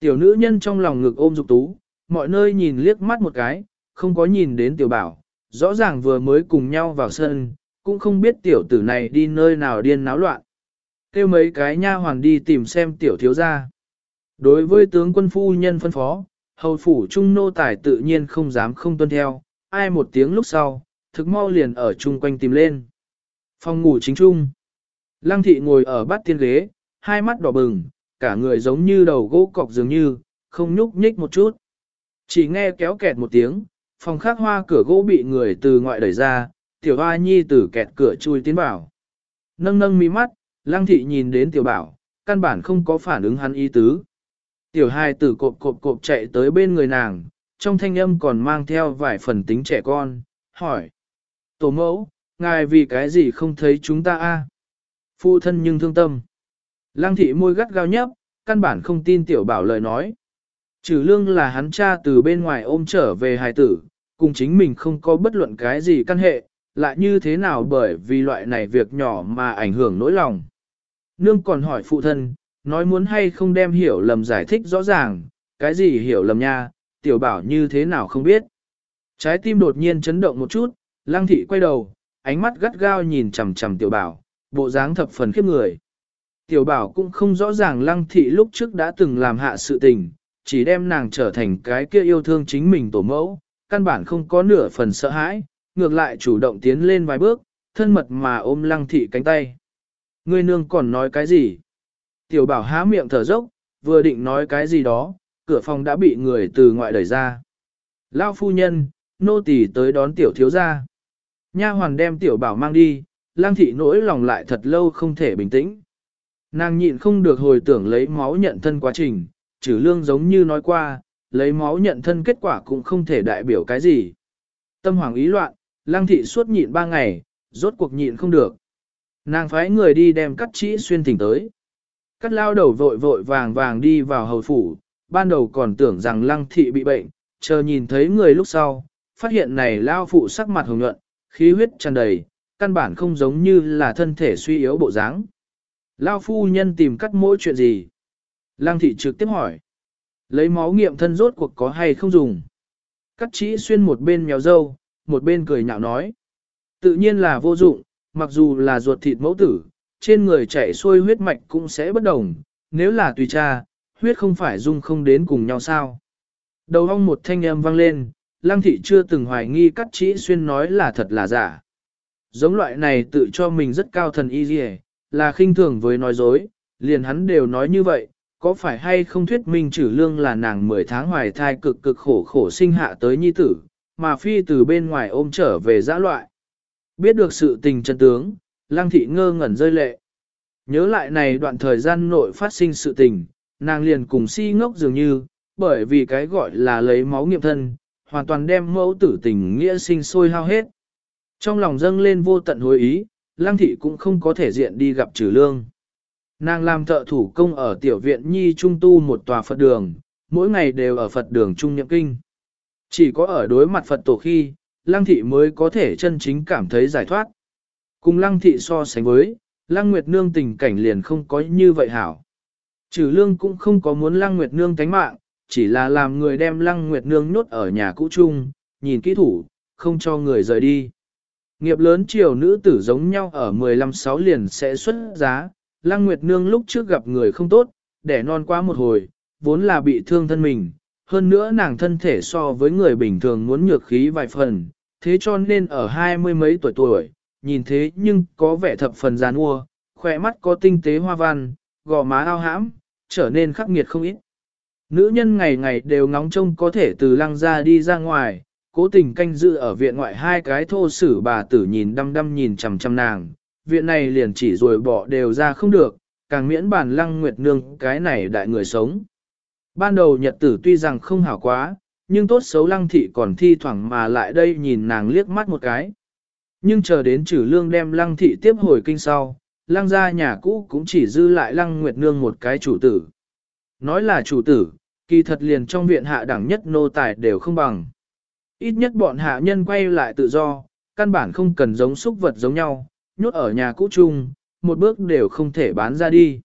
Tiểu nữ nhân trong lòng ngực ôm dục tú, mọi nơi nhìn liếc mắt một cái, không có nhìn đến tiểu bảo, rõ ràng vừa mới cùng nhau vào sân, cũng không biết tiểu tử này đi nơi nào điên náo loạn. Kêu mấy cái nha hoàn đi tìm xem tiểu thiếu gia. Đối với tướng quân phu nhân phân phó, hầu phủ trung nô tài tự nhiên không dám không tuân theo, ai một tiếng lúc sau, thực mau liền ở chung quanh tìm lên. Phòng ngủ chính trung. Lăng thị ngồi ở bát tiên ghế, hai mắt đỏ bừng, cả người giống như đầu gỗ cọc dường như, không nhúc nhích một chút. Chỉ nghe kéo kẹt một tiếng, phòng khác hoa cửa gỗ bị người từ ngoại đẩy ra, tiểu hoa nhi từ kẹt cửa chui tiến vào. Nâng nâng mi mắt, lăng thị nhìn đến tiểu bảo, căn bản không có phản ứng hắn ý tứ. Tiểu hai tử cộp cộp cộp chạy tới bên người nàng, trong thanh âm còn mang theo vài phần tính trẻ con, hỏi. Tổ mẫu, ngài vì cái gì không thấy chúng ta a? Phụ thân nhưng thương tâm. Lăng thị môi gắt gao nhấp, căn bản không tin tiểu bảo lời nói. Trừ lương là hắn cha từ bên ngoài ôm trở về hài tử, cùng chính mình không có bất luận cái gì căn hệ, lại như thế nào bởi vì loại này việc nhỏ mà ảnh hưởng nỗi lòng. Nương còn hỏi phụ thân, nói muốn hay không đem hiểu lầm giải thích rõ ràng, cái gì hiểu lầm nha, tiểu bảo như thế nào không biết. Trái tim đột nhiên chấn động một chút, lăng thị quay đầu, ánh mắt gắt gao nhìn chằm chằm tiểu bảo, bộ dáng thập phần khiếp người. Tiểu bảo cũng không rõ ràng lăng thị lúc trước đã từng làm hạ sự tình, chỉ đem nàng trở thành cái kia yêu thương chính mình tổ mẫu, căn bản không có nửa phần sợ hãi, ngược lại chủ động tiến lên vài bước, thân mật mà ôm lăng thị cánh tay. Ngươi nương còn nói cái gì? Tiểu bảo há miệng thở dốc, vừa định nói cái gì đó, cửa phòng đã bị người từ ngoại đẩy ra. Lao phu nhân, nô tỳ tới đón tiểu thiếu gia. Nha hoàn đem tiểu bảo mang đi, lang thị nỗi lòng lại thật lâu không thể bình tĩnh. Nàng nhịn không được hồi tưởng lấy máu nhận thân quá trình, trừ lương giống như nói qua, lấy máu nhận thân kết quả cũng không thể đại biểu cái gì. Tâm hoàng ý loạn, lang thị suốt nhịn ba ngày, rốt cuộc nhịn không được. Nàng phái người đi đem cắt chỉ xuyên thỉnh tới. Cắt lao đầu vội vội vàng vàng đi vào hầu phủ, ban đầu còn tưởng rằng lăng thị bị bệnh, chờ nhìn thấy người lúc sau, phát hiện này lao phụ sắc mặt hồng nhuận, khí huyết tràn đầy, căn bản không giống như là thân thể suy yếu bộ dáng. Lao phu nhân tìm cắt mỗi chuyện gì? Lăng thị trực tiếp hỏi. Lấy máu nghiệm thân rốt cuộc có hay không dùng? Cắt chỉ xuyên một bên mèo dâu, một bên cười nhạo nói. Tự nhiên là vô dụng, mặc dù là ruột thịt mẫu tử, trên người chảy xuôi huyết mạch cũng sẽ bất đồng, nếu là tùy cha, huyết không phải dung không đến cùng nhau sao. Đầu hong một thanh âm vang lên, lăng thị chưa từng hoài nghi cắt chỉ xuyên nói là thật là giả. Giống loại này tự cho mình rất cao thần y dì là khinh thường với nói dối, liền hắn đều nói như vậy, có phải hay không thuyết minh trừ lương là nàng 10 tháng hoài thai cực cực khổ khổ sinh hạ tới nhi tử, mà phi từ bên ngoài ôm trở về giã loại. Biết được sự tình chân tướng, lang thị ngơ ngẩn rơi lệ. Nhớ lại này đoạn thời gian nội phát sinh sự tình, nàng liền cùng si ngốc dường như, bởi vì cái gọi là lấy máu nghiệm thân, hoàn toàn đem mẫu tử tình nghĩa sinh sôi hao hết. Trong lòng dâng lên vô tận hối ý, lang thị cũng không có thể diện đi gặp trừ lương. Nàng làm thợ thủ công ở tiểu viện nhi trung tu một tòa Phật đường, mỗi ngày đều ở Phật đường trung nhậm kinh. Chỉ có ở đối mặt Phật tổ khi, lăng thị mới có thể chân chính cảm thấy giải thoát. Cùng lăng thị so sánh với, lăng nguyệt nương tình cảnh liền không có như vậy hảo. Trừ lương cũng không có muốn lăng nguyệt nương tánh mạng, chỉ là làm người đem lăng nguyệt nương nhốt ở nhà cũ chung, nhìn kỹ thủ, không cho người rời đi. Nghiệp lớn chiều nữ tử giống nhau ở 15-6 liền sẽ xuất giá, lăng nguyệt nương lúc trước gặp người không tốt, đẻ non quá một hồi, vốn là bị thương thân mình, hơn nữa nàng thân thể so với người bình thường muốn nhược khí vài phần, thế cho nên ở hai mươi mấy tuổi tuổi, nhìn thế nhưng có vẻ thập phần giàn ua, khỏe mắt có tinh tế hoa văn, gò má ao hãm, trở nên khắc nghiệt không ít. Nữ nhân ngày ngày đều ngóng trông có thể từ lăng ra đi ra ngoài, cố tình canh giữ ở viện ngoại hai cái thô sử bà tử nhìn đăm đăm nhìn chằm chằm nàng, viện này liền chỉ rồi bỏ đều ra không được, càng miễn bản lăng nguyệt nương cái này đại người sống. Ban đầu nhật tử tuy rằng không hảo quá, nhưng tốt xấu lăng thị còn thi thoảng mà lại đây nhìn nàng liếc mắt một cái. Nhưng chờ đến trừ lương đem lăng thị tiếp hồi kinh sau, lăng gia nhà cũ cũng chỉ dư lại lăng nguyệt nương một cái chủ tử. Nói là chủ tử, kỳ thật liền trong viện hạ đẳng nhất nô tài đều không bằng. Ít nhất bọn hạ nhân quay lại tự do, căn bản không cần giống súc vật giống nhau, nhốt ở nhà cũ chung, một bước đều không thể bán ra đi.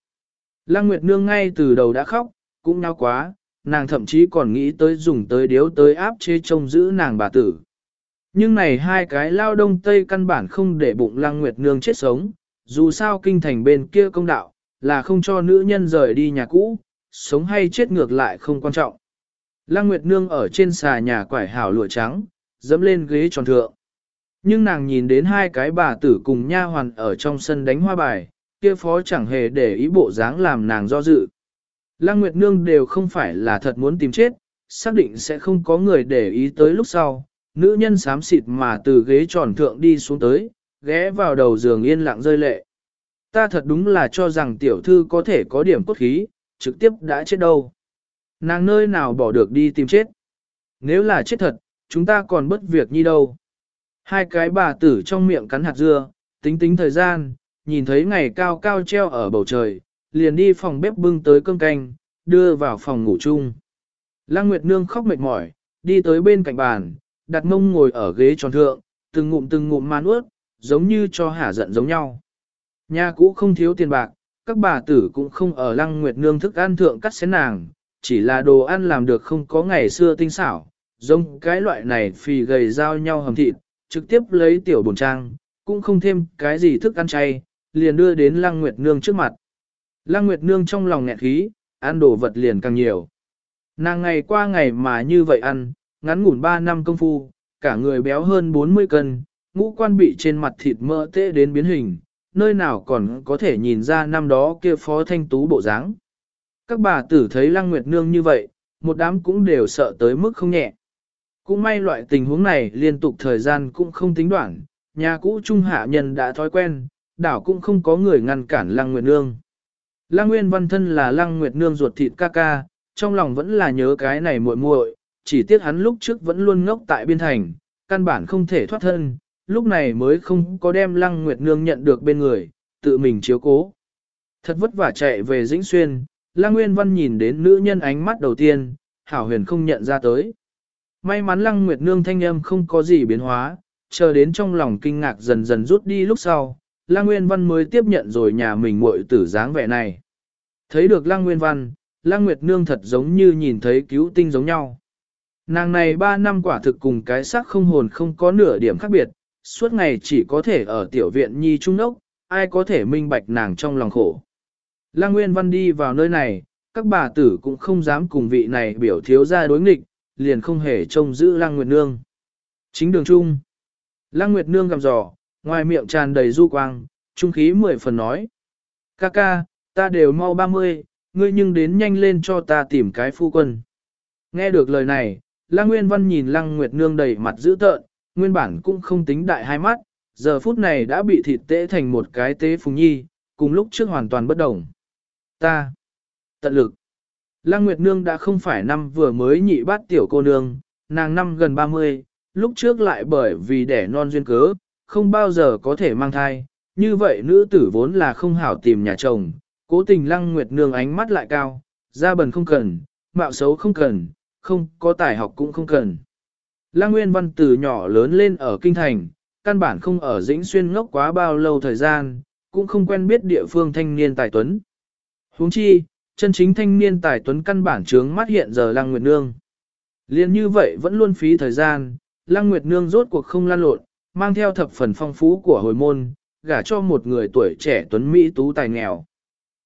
Lăng Nguyệt Nương ngay từ đầu đã khóc, cũng nao quá, nàng thậm chí còn nghĩ tới dùng tới điếu tới áp chế trông giữ nàng bà tử. Nhưng này hai cái lao đông tây căn bản không để bụng Lăng Nguyệt Nương chết sống, dù sao kinh thành bên kia công đạo, là không cho nữ nhân rời đi nhà cũ, sống hay chết ngược lại không quan trọng. Lăng Nguyệt Nương ở trên xà nhà quải hảo lụa trắng, dẫm lên ghế tròn thượng. Nhưng nàng nhìn đến hai cái bà tử cùng nha hoàn ở trong sân đánh hoa bài, kia phó chẳng hề để ý bộ dáng làm nàng do dự. Lăng Nguyệt Nương đều không phải là thật muốn tìm chết, xác định sẽ không có người để ý tới lúc sau. Nữ nhân xám xịt mà từ ghế tròn thượng đi xuống tới, ghé vào đầu giường yên lặng rơi lệ. Ta thật đúng là cho rằng tiểu thư có thể có điểm cốt khí, trực tiếp đã chết đâu. Nàng nơi nào bỏ được đi tìm chết. Nếu là chết thật, chúng ta còn bất việc như đâu. Hai cái bà tử trong miệng cắn hạt dưa, tính tính thời gian, nhìn thấy ngày cao cao treo ở bầu trời, liền đi phòng bếp bưng tới cơm canh, đưa vào phòng ngủ chung. Lăng Nguyệt Nương khóc mệt mỏi, đi tới bên cạnh bàn, đặt mông ngồi ở ghế tròn thượng, từng ngụm từng ngụm man ướt, giống như cho hả giận giống nhau. Nhà cũ không thiếu tiền bạc, các bà tử cũng không ở Lăng Nguyệt Nương thức ăn thượng cắt xén nàng, chỉ là đồ ăn làm được không có ngày xưa tinh xảo, giống cái loại này phì gầy giao nhau hầm thịt, trực tiếp lấy tiểu bồn trang, cũng không thêm cái gì thức ăn chay, liền đưa đến Lăng Nguyệt Nương trước mặt. Lăng Nguyệt Nương trong lòng nghẹn khí, ăn đồ vật liền càng nhiều. Nàng ngày qua ngày mà như vậy ăn, ngắn ngủn 3 năm công phu, cả người béo hơn 40 cân, ngũ quan bị trên mặt thịt mỡ tê đến biến hình, nơi nào còn có thể nhìn ra năm đó kia phó thanh tú bộ dáng. Các bà tử thấy Lăng Nguyệt Nương như vậy, một đám cũng đều sợ tới mức không nhẹ. Cũng may loại tình huống này liên tục thời gian cũng không tính đoạn, nhà cũ trung hạ nhân đã thói quen, đảo cũng không có người ngăn cản Lăng Nguyệt Nương. Lăng Nguyên Văn thân là Lăng Nguyệt Nương ruột thịt ca ca, trong lòng vẫn là nhớ cái này muội muội, chỉ tiếc hắn lúc trước vẫn luôn ngốc tại biên thành, căn bản không thể thoát thân, lúc này mới không có đem Lăng Nguyệt Nương nhận được bên người, tự mình chiếu cố. Thật vất vả chạy về Dĩnh Xuyên, Lăng Nguyên Văn nhìn đến nữ nhân ánh mắt đầu tiên, Hảo Huyền không nhận ra tới. May mắn Lăng Nguyệt Nương thanh âm không có gì biến hóa, chờ đến trong lòng kinh ngạc dần dần rút đi lúc sau, Lăng Nguyên Văn mới tiếp nhận rồi nhà mình muội tử dáng vẻ này. Thấy được Lăng Nguyên Văn, Lăng Nguyệt Nương thật giống như nhìn thấy cứu tinh giống nhau. Nàng này ba năm quả thực cùng cái xác không hồn không có nửa điểm khác biệt, suốt ngày chỉ có thể ở tiểu viện nhi trung ốc, ai có thể minh bạch nàng trong lòng khổ. Lăng Nguyên Văn đi vào nơi này, các bà tử cũng không dám cùng vị này biểu thiếu ra đối nghịch, liền không hề trông giữ Lăng Nguyệt Nương. Chính đường trung, Lăng Nguyệt Nương gầm giò, ngoài miệng tràn đầy du quang, trung khí mười phần nói. Ca ca, ta đều mau ba mươi, ngươi nhưng đến nhanh lên cho ta tìm cái phu quân. Nghe được lời này, Lăng Nguyên Văn nhìn Lăng Nguyệt Nương đầy mặt dữ tợn, nguyên bản cũng không tính đại hai mắt, giờ phút này đã bị thịt tễ thành một cái tế phùng nhi, cùng lúc trước hoàn toàn bất đồng. Ta, tận lực. Lăng Nguyệt Nương đã không phải năm vừa mới nhị bát tiểu cô nương, nàng năm gần 30, lúc trước lại bởi vì đẻ non duyên cớ, không bao giờ có thể mang thai. Như vậy nữ tử vốn là không hảo tìm nhà chồng, cố tình Lăng Nguyệt Nương ánh mắt lại cao, da bần không cần, mạo xấu không cần, không có tài học cũng không cần. Lăng Nguyên Văn từ nhỏ lớn lên ở Kinh Thành, căn bản không ở Dĩnh Xuyên ngốc quá bao lâu thời gian, cũng không quen biết địa phương thanh niên tài tuấn. huống chi, chân chính thanh niên tài tuấn căn bản trướng mắt hiện giờ Lăng Nguyệt Nương. Liên như vậy vẫn luôn phí thời gian, Lăng Nguyệt Nương rốt cuộc không lan lộn, mang theo thập phần phong phú của hồi môn, gả cho một người tuổi trẻ tuấn Mỹ tú tài nghèo.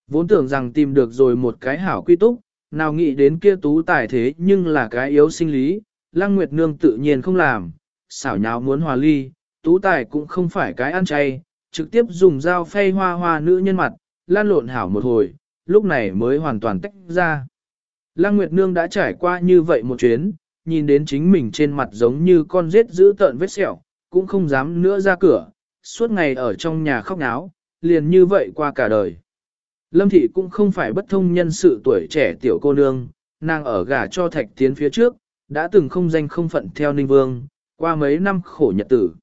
Vốn tưởng rằng tìm được rồi một cái hảo quy túc, nào nghĩ đến kia tú tài thế nhưng là cái yếu sinh lý, Lăng Nguyệt Nương tự nhiên không làm, xảo nháo muốn hòa ly, tú tài cũng không phải cái ăn chay, trực tiếp dùng dao phay hoa hoa nữ nhân mặt, lan lộn hảo một hồi, lúc này mới hoàn toàn tách ra. Lăng Nguyệt Nương đã trải qua như vậy một chuyến, nhìn đến chính mình trên mặt giống như con rết giữ tợn vết sẹo, cũng không dám nữa ra cửa, suốt ngày ở trong nhà khóc náo, liền như vậy qua cả đời. Lâm Thị cũng không phải bất thông nhân sự tuổi trẻ tiểu cô nương, nàng ở gả cho thạch tiến phía trước, đã từng không danh không phận theo Ninh Vương, qua mấy năm khổ nhật tử.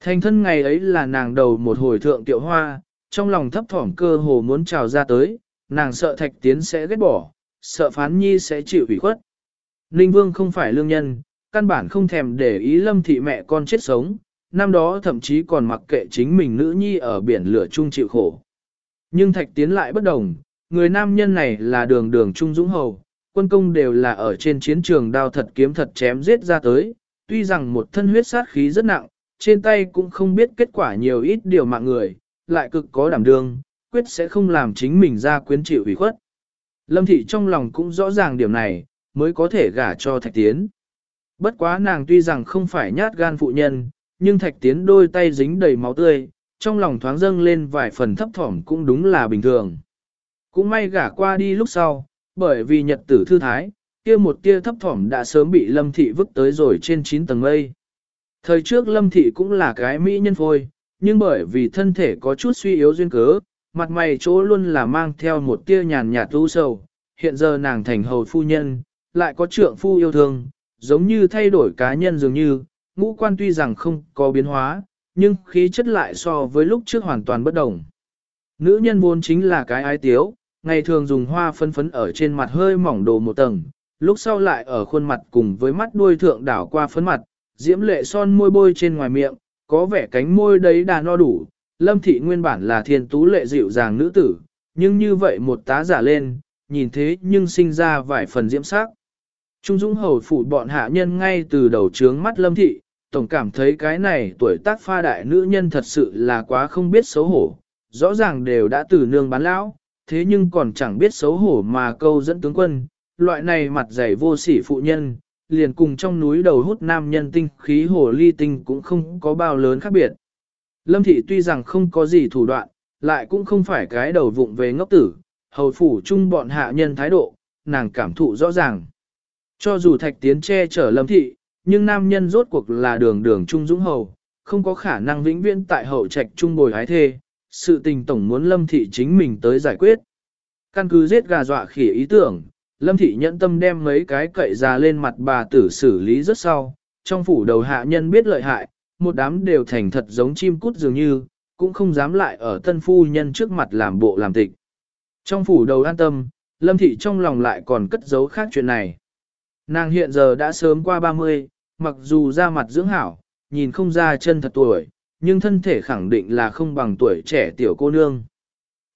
Thành thân ngày ấy là nàng đầu một hồi thượng tiểu hoa, trong lòng thấp thỏm cơ hồ muốn trào ra tới, nàng sợ thạch tiến sẽ ghét bỏ, sợ phán nhi sẽ chịu ủy khuất. Ninh Vương không phải lương nhân, căn bản không thèm để ý lâm thị mẹ con chết sống, năm đó thậm chí còn mặc kệ chính mình nữ nhi ở biển lửa chung chịu khổ. Nhưng thạch tiến lại bất đồng, người nam nhân này là đường đường trung dũng hầu, quân công đều là ở trên chiến trường đao thật kiếm thật chém giết ra tới, tuy rằng một thân huyết sát khí rất nặng, trên tay cũng không biết kết quả nhiều ít điều mạng người, lại cực có đảm đương, quyết sẽ không làm chính mình ra quyến chịu ủy khuất. Lâm thị trong lòng cũng rõ ràng điểm này, mới có thể gả cho thạch tiến. Bất quá nàng tuy rằng không phải nhát gan phụ nhân, nhưng thạch tiến đôi tay dính đầy máu tươi, trong lòng thoáng dâng lên vài phần thấp thỏm cũng đúng là bình thường. Cũng may gả qua đi lúc sau, bởi vì nhật tử thư thái, kia một tia thấp thỏm đã sớm bị lâm thị vứt tới rồi trên 9 tầng mây. Thời trước lâm thị cũng là cái mỹ nhân phôi, nhưng bởi vì thân thể có chút suy yếu duyên cớ, mặt mày chỗ luôn là mang theo một tia nhàn nhạt u sầu. Hiện giờ nàng thành hầu phu nhân, lại có trượng phu yêu thương, giống như thay đổi cá nhân dường như, ngũ quan tuy rằng không có biến hóa, nhưng khí chất lại so với lúc trước hoàn toàn bất đồng. Nữ nhân vốn chính là cái ái tiếu, ngày thường dùng hoa phân phấn ở trên mặt hơi mỏng đồ một tầng, lúc sau lại ở khuôn mặt cùng với mắt đuôi thượng đảo qua phấn mặt, diễm lệ son môi bôi trên ngoài miệng, có vẻ cánh môi đấy đà no đủ. Lâm thị nguyên bản là thiên tú lệ dịu dàng nữ tử, nhưng như vậy một tá giả lên, nhìn thế nhưng sinh ra vài phần diễm sắc. Trung Dũng hầu phủ bọn hạ nhân ngay từ đầu trướng mắt lâm thị, tổng cảm thấy cái này tuổi tác pha đại nữ nhân thật sự là quá không biết xấu hổ, rõ ràng đều đã từ nương bán lão, thế nhưng còn chẳng biết xấu hổ mà câu dẫn tướng quân, loại này mặt dày vô sỉ phụ nhân, liền cùng trong núi đầu hút nam nhân tinh khí hồ ly tinh cũng không có bao lớn khác biệt. Lâm thị tuy rằng không có gì thủ đoạn, lại cũng không phải cái đầu vụng về ngốc tử, hầu phủ chung bọn hạ nhân thái độ, nàng cảm thụ rõ ràng. Cho dù thạch tiến che chở lâm thị, nhưng nam nhân rốt cuộc là đường đường trung dũng hầu, không có khả năng vĩnh viễn tại hậu trạch trung bồi hái thê, sự tình tổng muốn lâm thị chính mình tới giải quyết. Căn cứ giết gà dọa khỉ ý tưởng, lâm thị nhẫn tâm đem mấy cái cậy ra lên mặt bà tử xử lý rất sau, trong phủ đầu hạ nhân biết lợi hại, một đám đều thành thật giống chim cút dường như, cũng không dám lại ở tân phu nhân trước mặt làm bộ làm tịch. Trong phủ đầu an tâm, lâm thị trong lòng lại còn cất giấu khác chuyện này. Nàng hiện giờ đã sớm qua 30, mặc dù da mặt dưỡng hảo, nhìn không ra chân thật tuổi, nhưng thân thể khẳng định là không bằng tuổi trẻ tiểu cô nương.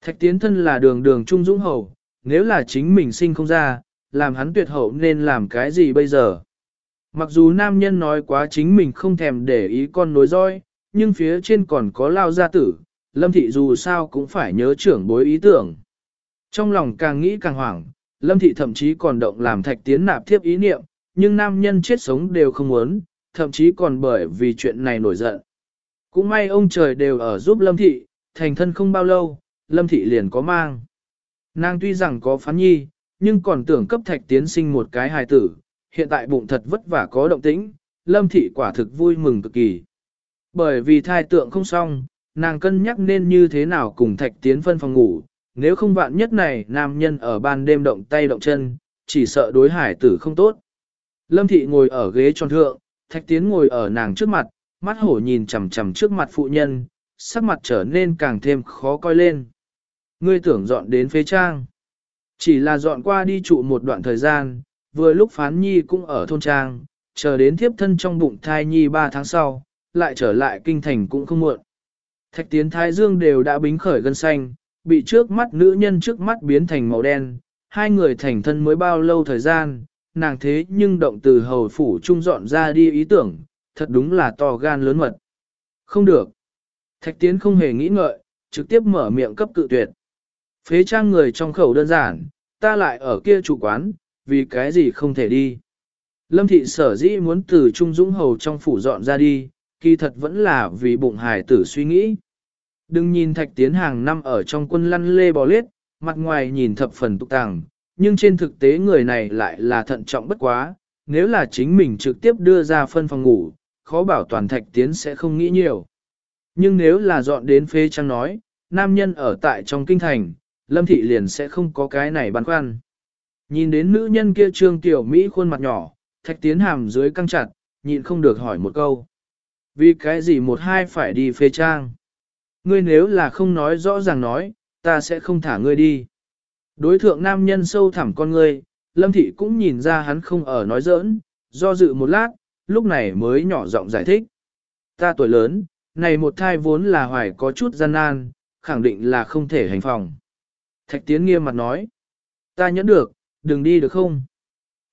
Thạch tiến thân là đường đường trung dũng hậu, nếu là chính mình sinh không ra, làm hắn tuyệt hậu nên làm cái gì bây giờ? Mặc dù nam nhân nói quá chính mình không thèm để ý con nối roi, nhưng phía trên còn có lao gia tử, lâm thị dù sao cũng phải nhớ trưởng bối ý tưởng. Trong lòng càng nghĩ càng hoảng, lâm thị thậm chí còn động làm thạch tiến nạp thiếp ý niệm, nhưng nam nhân chết sống đều không muốn, thậm chí còn bởi vì chuyện này nổi giận. Cũng may ông trời đều ở giúp lâm thị, thành thân không bao lâu, lâm thị liền có mang. Nàng tuy rằng có phán nhi, nhưng còn tưởng cấp thạch tiến sinh một cái hài tử, hiện tại bụng thật vất vả có động tĩnh, lâm thị quả thực vui mừng cực kỳ. Bởi vì thai tượng không xong, nàng cân nhắc nên như thế nào cùng thạch tiến phân phòng ngủ, nếu không vạn nhất này nam nhân ở ban đêm động tay động chân, chỉ sợ đối hải tử không tốt. Lâm thị ngồi ở ghế tròn thượng, thạch tiến ngồi ở nàng trước mặt, mắt hổ nhìn chằm chằm trước mặt phụ nhân, sắc mặt trở nên càng thêm khó coi lên. Ngươi tưởng dọn đến phế trang. Chỉ là dọn qua đi trụ một đoạn thời gian, vừa lúc phán nhi cũng ở thôn trang, chờ đến thiếp thân trong bụng thai nhi 3 tháng sau, lại trở lại kinh thành cũng không muộn. Thạch tiến thái dương đều đã bính khởi gân xanh, bị trước mắt nữ nhân trước mắt biến thành màu đen, hai người thành thân mới bao lâu thời gian, nàng thế nhưng động từ hầu phủ trung dọn ra đi ý tưởng, thật đúng là to gan lớn mật. Không được. Thạch tiến không hề nghĩ ngợi, trực tiếp mở miệng cấp cự tuyệt. Phế trang người trong khẩu đơn giản, ta lại ở kia chủ quán, vì cái gì không thể đi. Lâm thị sở dĩ muốn từ Trung Dũng Hầu trong phủ dọn ra đi, kỳ thật vẫn là vì bụng Hải tử suy nghĩ. Đừng nhìn thạch tiến hàng năm ở trong quân lăn lê bò lết, mặt ngoài nhìn thập phần tục tàng, nhưng trên thực tế người này lại là thận trọng bất quá, nếu là chính mình trực tiếp đưa ra phân phòng ngủ, khó bảo toàn thạch tiến sẽ không nghĩ nhiều. Nhưng nếu là dọn đến phê trang nói, nam nhân ở tại trong kinh thành, lâm thị liền sẽ không có cái này băn khoăn. Nhìn đến nữ nhân kia trương tiểu Mỹ khuôn mặt nhỏ, thạch tiến hàm dưới căng chặt, nhịn không được hỏi một câu. Vì cái gì một hai phải đi phê trang? Ngươi nếu là không nói rõ ràng nói, ta sẽ không thả ngươi đi. Đối thượng nam nhân sâu thẳm con ngươi, lâm thị cũng nhìn ra hắn không ở nói giỡn, do dự một lát, lúc này mới nhỏ giọng giải thích. Ta tuổi lớn, này một thai vốn là hoài có chút gian nan, khẳng định là không thể hành phòng. Thạch tiến nghiêm mặt nói. Ta nhẫn được, đừng đi được không?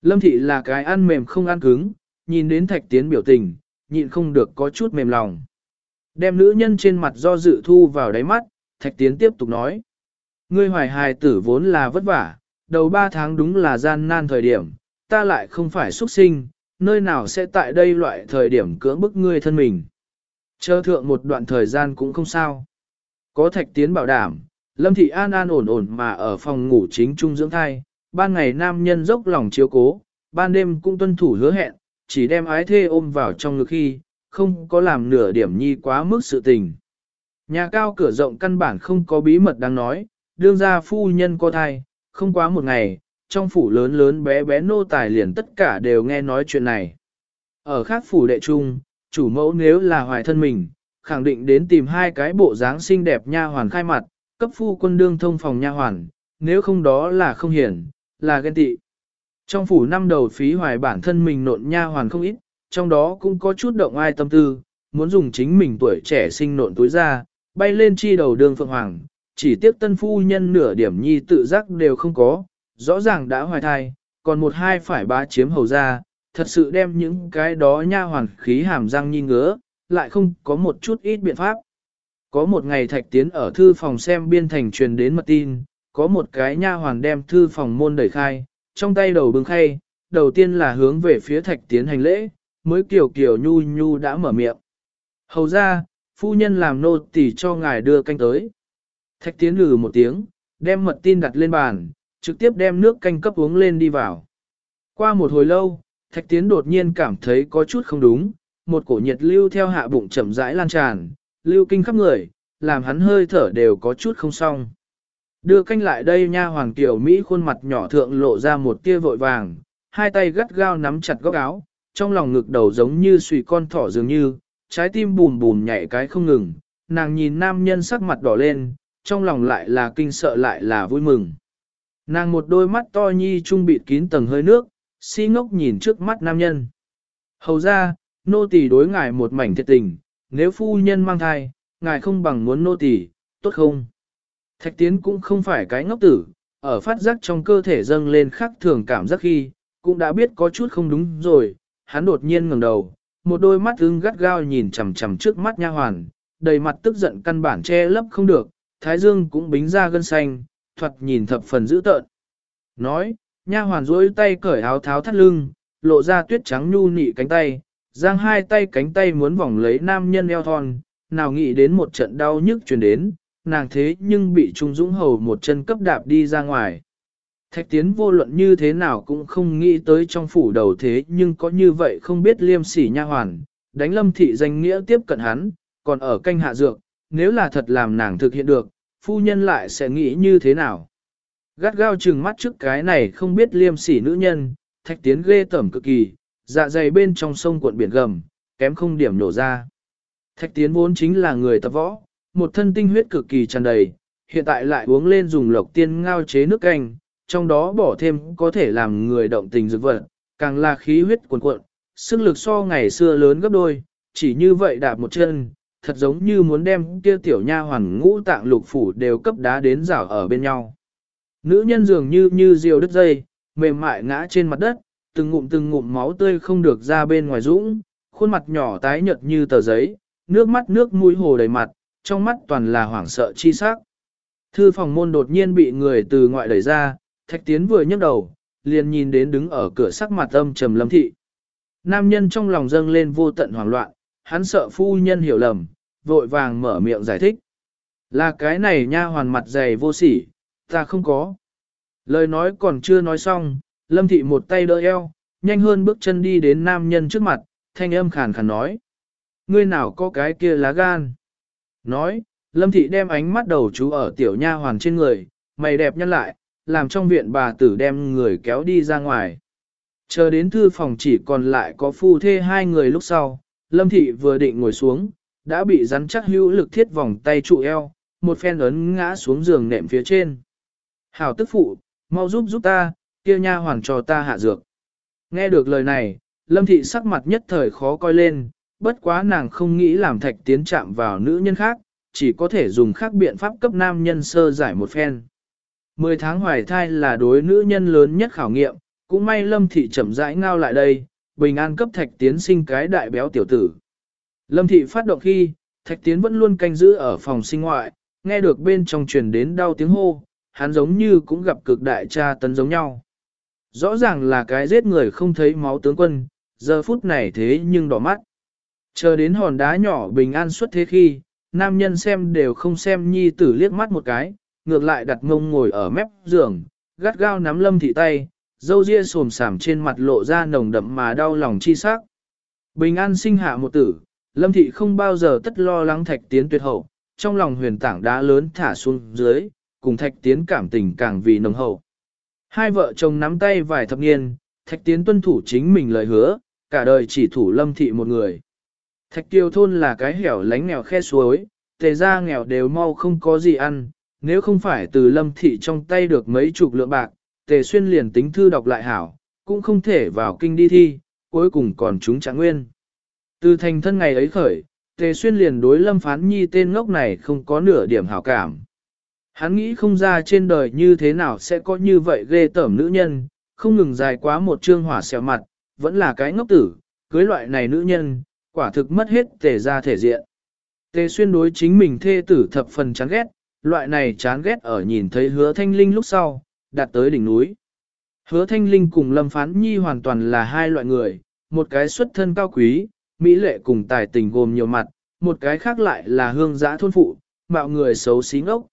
Lâm thị là cái ăn mềm không ăn cứng, nhìn đến thạch tiến biểu tình, nhịn không được có chút mềm lòng. Đem nữ nhân trên mặt do dự thu vào đáy mắt, thạch tiến tiếp tục nói. Ngươi hoài hài tử vốn là vất vả, đầu ba tháng đúng là gian nan thời điểm, ta lại không phải xuất sinh, nơi nào sẽ tại đây loại thời điểm cưỡng bức ngươi thân mình. Chờ thượng một đoạn thời gian cũng không sao. Có thạch tiến bảo đảm, Lâm Thị An an ổn ổn mà ở phòng ngủ chính trung dưỡng thai, ban ngày nam nhân dốc lòng chiếu cố, ban đêm cũng tuân thủ hứa hẹn, chỉ đem ái thê ôm vào trong ngực khi, không có làm nửa điểm nhi quá mức sự tình. Nhà cao cửa rộng căn bản không có bí mật đang nói, đương ra phu nhân có thai, không quá một ngày, trong phủ lớn lớn bé bé nô tài liền tất cả đều nghe nói chuyện này. Ở khác phủ đệ trung, chủ mẫu nếu là hoài thân mình, khẳng định đến tìm hai cái bộ dáng xinh đẹp nha hoàn khai mặt, cấp phu quân đương thông phòng nha hoàn, nếu không đó là không hiển, là ghen tị. Trong phủ năm đầu phí hoài bản thân mình nộn nha hoàn không ít, trong đó cũng có chút động ai tâm tư, muốn dùng chính mình tuổi trẻ sinh nộn túi ra, bay lên chi đầu đường phượng hoàng, chỉ tiếc tân phu nhân nửa điểm nhi tự giác đều không có, rõ ràng đã hoài thai, còn một hai phải bá chiếm hầu ra, thật sự đem những cái đó nha hoàn khí hàm răng nhi ngứa, lại không có một chút ít biện pháp. Có một ngày thạch tiến ở thư phòng xem biên thành truyền đến mật tin, có một cái nha hoàn đem thư phòng môn đẩy khai, trong tay đầu bưng khay, đầu tiên là hướng về phía thạch tiến hành lễ, mới kiểu kiểu nhu nhu đã mở miệng. Hầu ra, phu nhân làm nô tỳ cho ngài đưa canh tới. Thạch tiến lừ một tiếng, đem mật tin đặt lên bàn, trực tiếp đem nước canh cấp uống lên đi vào. Qua một hồi lâu, thạch tiến đột nhiên cảm thấy có chút không đúng, một cổ nhiệt lưu theo hạ bụng chậm rãi lan tràn, lưu kinh khắp người, làm hắn hơi thở đều có chút không xong. Đưa canh lại đây nha hoàng tiểu Mỹ khuôn mặt nhỏ thượng lộ ra một tia vội vàng, hai tay gắt gao nắm chặt góc áo, trong lòng ngực đầu giống như suy con thỏ dường như, trái tim bùn bùn nhảy cái không ngừng, nàng nhìn nam nhân sắc mặt đỏ lên, trong lòng lại là kinh sợ lại là vui mừng. Nàng một đôi mắt to nhi trung bịt kín tầng hơi nước, si ngốc nhìn trước mắt nam nhân. Hầu ra, nô tỳ đối ngài một mảnh thiệt tình, nếu phu nhân mang thai, ngài không bằng muốn nô tỳ, tốt không? Thạch tiến cũng không phải cái ngốc tử, ở phát giác trong cơ thể dâng lên khắc thường cảm giác khi, cũng đã biết có chút không đúng rồi, hắn đột nhiên ngẩng đầu, một đôi mắt ưng gắt gao nhìn chằm chằm trước mắt nha hoàn, đầy mặt tức giận căn bản che lấp không được, thái dương cũng bính ra gân xanh, thoạt nhìn thập phần dữ tợn. Nói, nha hoàn duỗi tay cởi áo tháo thắt lưng, lộ ra tuyết trắng nhu nị cánh tay, giang hai tay cánh tay muốn vòng lấy nam nhân eo thon, nào nghĩ đến một trận đau nhức truyền đến, nàng thế nhưng bị Trung Dũng Hầu một chân cấp đạp đi ra ngoài. Thạch tiến vô luận như thế nào cũng không nghĩ tới trong phủ đầu thế nhưng có như vậy không biết liêm sỉ nha hoàn, đánh lâm thị danh nghĩa tiếp cận hắn, còn ở canh hạ dược, nếu là thật làm nàng thực hiện được, phu nhân lại sẽ nghĩ như thế nào. Gắt gao chừng mắt trước cái này không biết liêm sỉ nữ nhân, thạch tiến ghê tẩm cực kỳ, dạ dày bên trong sông cuộn biển gầm, kém không điểm nổ ra. Thạch tiến vốn chính là người tập võ, một thân tinh huyết cực kỳ tràn đầy, hiện tại lại uống lên dùng lộc tiên ngao chế nước canh, trong đó bỏ thêm có thể làm người động tình dược vật, càng là khí huyết cuồn cuộn, sức lực so ngày xưa lớn gấp đôi, chỉ như vậy đạp một chân, thật giống như muốn đem kia tiểu nha hoàn ngũ tạng lục phủ đều cấp đá đến rảo ở bên nhau. Nữ nhân dường như như diều đứt dây, mềm mại ngã trên mặt đất, từng ngụm từng ngụm máu tươi không được ra bên ngoài dũng, khuôn mặt nhỏ tái nhợt như tờ giấy, nước mắt nước mũi hồ đầy mặt, trong mắt toàn là hoảng sợ chi sắc. Thư phòng môn đột nhiên bị người từ ngoại đẩy ra, thạch tiến vừa nhấc đầu, liền nhìn đến đứng ở cửa sắc mặt âm trầm lâm thị. Nam nhân trong lòng dâng lên vô tận hoảng loạn, hắn sợ phu nhân hiểu lầm, vội vàng mở miệng giải thích. Là cái này nha hoàn mặt dày vô sỉ, Ta không có. Lời nói còn chưa nói xong, lâm thị một tay đỡ eo, nhanh hơn bước chân đi đến nam nhân trước mặt, thanh âm khàn khàn nói. Ngươi nào có cái kia lá gan? Nói, lâm thị đem ánh mắt đầu chú ở tiểu nha hoàn trên người, mày đẹp nhăn lại, làm trong viện bà tử đem người kéo đi ra ngoài. Chờ đến thư phòng chỉ còn lại có phu thê hai người lúc sau, lâm thị vừa định ngồi xuống, đã bị rắn chắc hữu lực thiết vòng tay trụ eo, một phen ấn ngã xuống giường nệm phía trên. Hảo tức phụ, mau giúp giúp ta, kia nha hoàn cho ta hạ dược. Nghe được lời này, lâm thị sắc mặt nhất thời khó coi lên, bất quá nàng không nghĩ làm thạch tiến chạm vào nữ nhân khác, chỉ có thể dùng khác biện pháp cấp nam nhân sơ giải một phen. Mười tháng hoài thai là đối nữ nhân lớn nhất khảo nghiệm, cũng may lâm thị chậm rãi ngao lại đây, bình an cấp thạch tiến sinh cái đại béo tiểu tử. Lâm thị phát động khi, thạch tiến vẫn luôn canh giữ ở phòng sinh ngoại, nghe được bên trong truyền đến đau tiếng hô, hắn giống như cũng gặp cực đại cha tấn giống nhau. Rõ ràng là cái giết người không thấy máu tướng quân, giờ phút này thế nhưng đỏ mắt. Chờ đến hòn đá nhỏ bình an xuất thế khi, nam nhân xem đều không xem nhi tử liếc mắt một cái, ngược lại đặt ngông ngồi ở mép giường, gắt gao nắm lâm thị tay, dâu ria sồm sảm trên mặt lộ ra nồng đậm mà đau lòng chi sắc. Bình an sinh hạ một tử, lâm thị không bao giờ tất lo lắng thạch tiến tuyệt hậu, trong lòng huyền tảng đá lớn thả xuống dưới, cùng thạch tiến cảm tình càng vì nồng hậu. Hai vợ chồng nắm tay vài thập niên, thạch tiến tuân thủ chính mình lời hứa, cả đời chỉ thủ lâm thị một người. Thạch tiêu thôn là cái hẻo lánh nghèo khe suối, tề ra nghèo đều mau không có gì ăn, nếu không phải từ lâm thị trong tay được mấy chục lượng bạc, tề xuyên liền tính thư đọc lại hảo, cũng không thể vào kinh đi thi, cuối cùng còn chúng trạng nguyên. Từ thành thân ngày ấy khởi, tề xuyên liền đối lâm phán nhi tên ngốc này không có nửa điểm hảo cảm. Hắn nghĩ không ra trên đời như thế nào sẽ có như vậy ghê tởm nữ nhân, không ngừng dài quá một trương hỏa xèo mặt, vẫn là cái ngốc tử, cưới loại này nữ nhân, quả thực mất hết tề ra thể diện. Tề xuyên đối chính mình thê tử thập phần chán ghét, loại này chán ghét ở nhìn thấy hứa thanh linh lúc sau, đạt tới đỉnh núi. Hứa thanh linh cùng lâm phán nhi hoàn toàn là hai loại người, một cái xuất thân cao quý, mỹ lệ cùng tài tình gồm nhiều mặt, một cái khác lại là hương giã thôn phụ, mạo người xấu xí ngốc.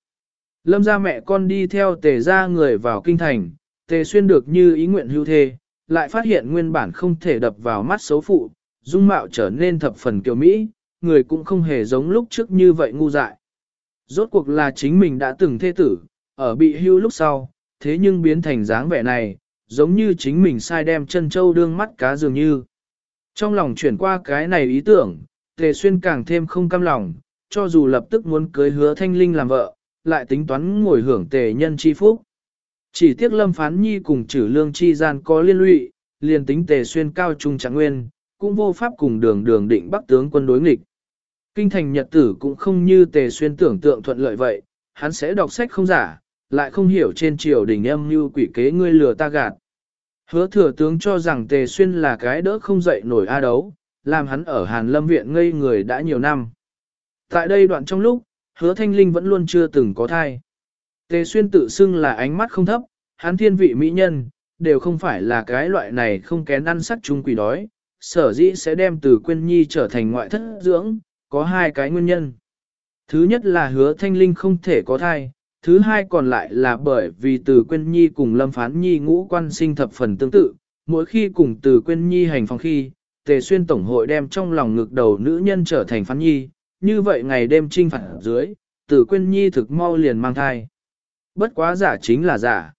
Lâm ra mẹ con đi theo tề ra người vào kinh thành, tề xuyên được như ý nguyện hưu thê, lại phát hiện nguyên bản không thể đập vào mắt xấu phụ, dung mạo trở nên thập phần kiều Mỹ, người cũng không hề giống lúc trước như vậy ngu dại. Rốt cuộc là chính mình đã từng thê tử, ở bị hưu lúc sau, thế nhưng biến thành dáng vẻ này, giống như chính mình sai đem chân châu đương mắt cá dường như. Trong lòng chuyển qua cái này ý tưởng, Tề Xuyên càng thêm không cam lòng, cho dù lập tức muốn cưới hứa thanh linh làm vợ, lại tính toán ngồi hưởng tề nhân chi phúc. Chỉ tiếc lâm phán nhi cùng trừ lương chi gian có liên lụy, liền tính Tề Xuyên cao trung trạng nguyên, cũng vô pháp cùng đường đường định bắc tướng quân đối nghịch. Kinh thành nhật tử cũng không như Tề Xuyên tưởng tượng thuận lợi vậy, hắn sẽ đọc sách không giả, lại không hiểu trên triều đình em như quỷ kế ngươi lừa ta gạt. Hứa thừa tướng cho rằng Tề Xuyên là cái đỡ không dậy nổi a đấu, làm hắn ở Hàn Lâm Viện ngây người đã nhiều năm. Tại đây đoạn trong lúc, hứa thanh linh vẫn luôn chưa từng có thai. Tề Xuyên tự xưng là ánh mắt không thấp, hắn thiên vị mỹ nhân, đều không phải là cái loại này không kén ăn sắc chung quỷ đói, sở dĩ sẽ đem từ Quyên nhi trở thành ngoại thất dưỡng, có hai cái nguyên nhân. Thứ nhất là hứa thanh linh không thể có thai, thứ hai còn lại là bởi vì từ Quyên nhi cùng lâm phán nhi ngũ quan sinh thập phần tương tự, mỗi khi cùng từ Quyên nhi hành phòng khi, tề xuyên tổng hội đem trong lòng ngực đầu nữ nhân trở thành phán nhi, như vậy ngày đêm trinh phạt dưới, từ Quyên nhi thực mau liền mang thai. Bất quá giả chính là giả.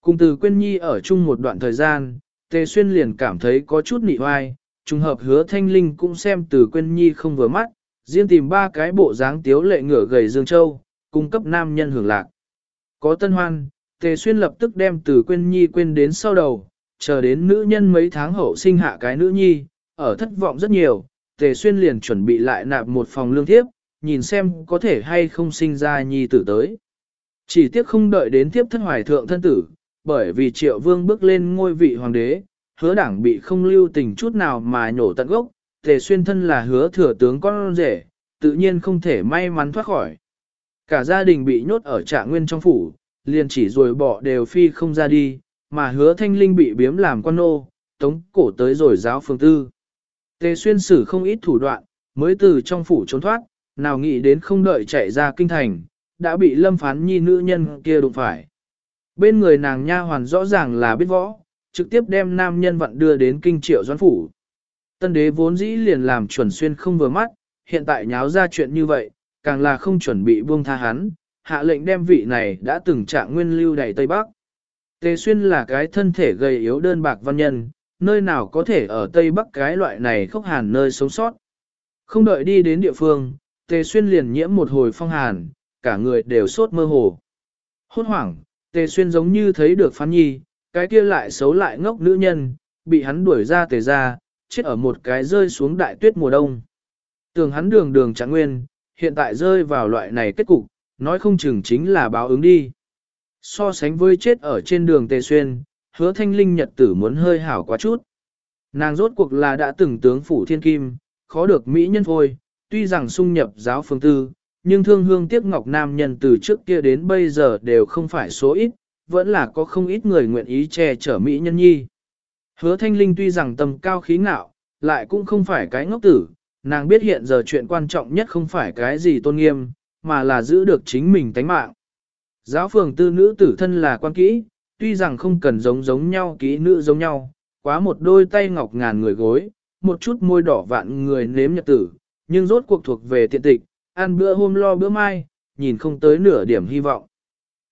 Cùng từ Quyên nhi ở chung một đoạn thời gian, tề xuyên liền cảm thấy có chút nị oai, trùng hợp hứa thanh linh cũng xem từ quên nhi không vừa mắt, riêng tìm ba cái bộ dáng tiếu lệ ngửa gầy Dương Châu, cung cấp nam nhân hưởng lạc. Có tân hoan, Tề Xuyên lập tức đem từ quên nhi quên đến sau đầu, chờ đến nữ nhân mấy tháng hậu sinh hạ cái nữ nhi, ở thất vọng rất nhiều, Tề Xuyên liền chuẩn bị lại nạp một phòng lương thiếp, nhìn xem có thể hay không sinh ra nhi tử tới. Chỉ tiếc không đợi đến tiếp thất hoài thượng thân tử, bởi vì triệu vương bước lên ngôi vị hoàng đế, hứa đảng bị không lưu tình chút nào mà nhổ tận gốc, tề xuyên thân là hứa thừa tướng con rể, tự nhiên không thể may mắn thoát khỏi. Cả gia đình bị nhốt ở trạng nguyên trong phủ, liền chỉ rồi bỏ đều phi không ra đi, mà hứa thanh linh bị biếm làm quan nô, tống cổ tới rồi giáo phương tư. Tề xuyên sử không ít thủ đoạn, mới từ trong phủ trốn thoát, nào nghĩ đến không đợi chạy ra kinh thành, đã bị lâm phán nhi nữ nhân kia đụng phải. Bên người nàng nha hoàn rõ ràng là biết võ, trực tiếp đem nam nhân vận đưa đến kinh triệu doãn phủ. Tân đế vốn dĩ liền làm chuẩn xuyên không vừa mắt, hiện tại nháo ra chuyện như vậy, càng là không chuẩn bị buông tha hắn, hạ lệnh đem vị này đã từng trạng nguyên lưu đầy Tây Bắc. Tề xuyên là cái thân thể gầy yếu đơn bạc văn nhân, nơi nào có thể ở Tây Bắc cái loại này khốc hàn nơi sống sót. Không đợi đi đến địa phương, Tề Xuyên liền nhiễm một hồi phong hàn, cả người đều sốt mơ hồ. Hốt hoảng, Tề Xuyên giống như thấy được Phán Nhi, cái kia lại xấu lại ngốc nữ nhân, bị hắn đuổi ra tề ra, chết ở một cái rơi xuống đại tuyết mùa đông. Tưởng hắn đường đường chẳng nguyên, hiện tại rơi vào loại này kết cục, nói không chừng chính là báo ứng đi. So sánh với chết ở trên đường Tề Xuyên, hứa thanh linh nhật tử muốn hơi hảo quá chút. Nàng rốt cuộc là đã từng tướng phủ thiên kim, khó được mỹ nhân phôi, tuy rằng xung nhập giáo phương tư, nhưng thương hương tiếc ngọc nam nhân từ trước kia đến bây giờ đều không phải số ít, vẫn là có không ít người nguyện ý che chở mỹ nhân nhi. Hứa thanh linh tuy rằng tầm cao khí ngạo, lại cũng không phải cái ngốc tử, nàng biết hiện giờ chuyện quan trọng nhất không phải cái gì tôn nghiêm, mà là giữ được chính mình tánh mạng. Giáo phường tư nữ tử thân là quan kỹ, tuy rằng không cần giống giống nhau kỹ nữ giống nhau, quá một đôi tay ngọc ngàn người gối, một chút môi đỏ vạn người nếm nhật tử, nhưng rốt cuộc thuộc về tiện tịch, ăn bữa hôm lo bữa mai, nhìn không tới nửa điểm hy vọng.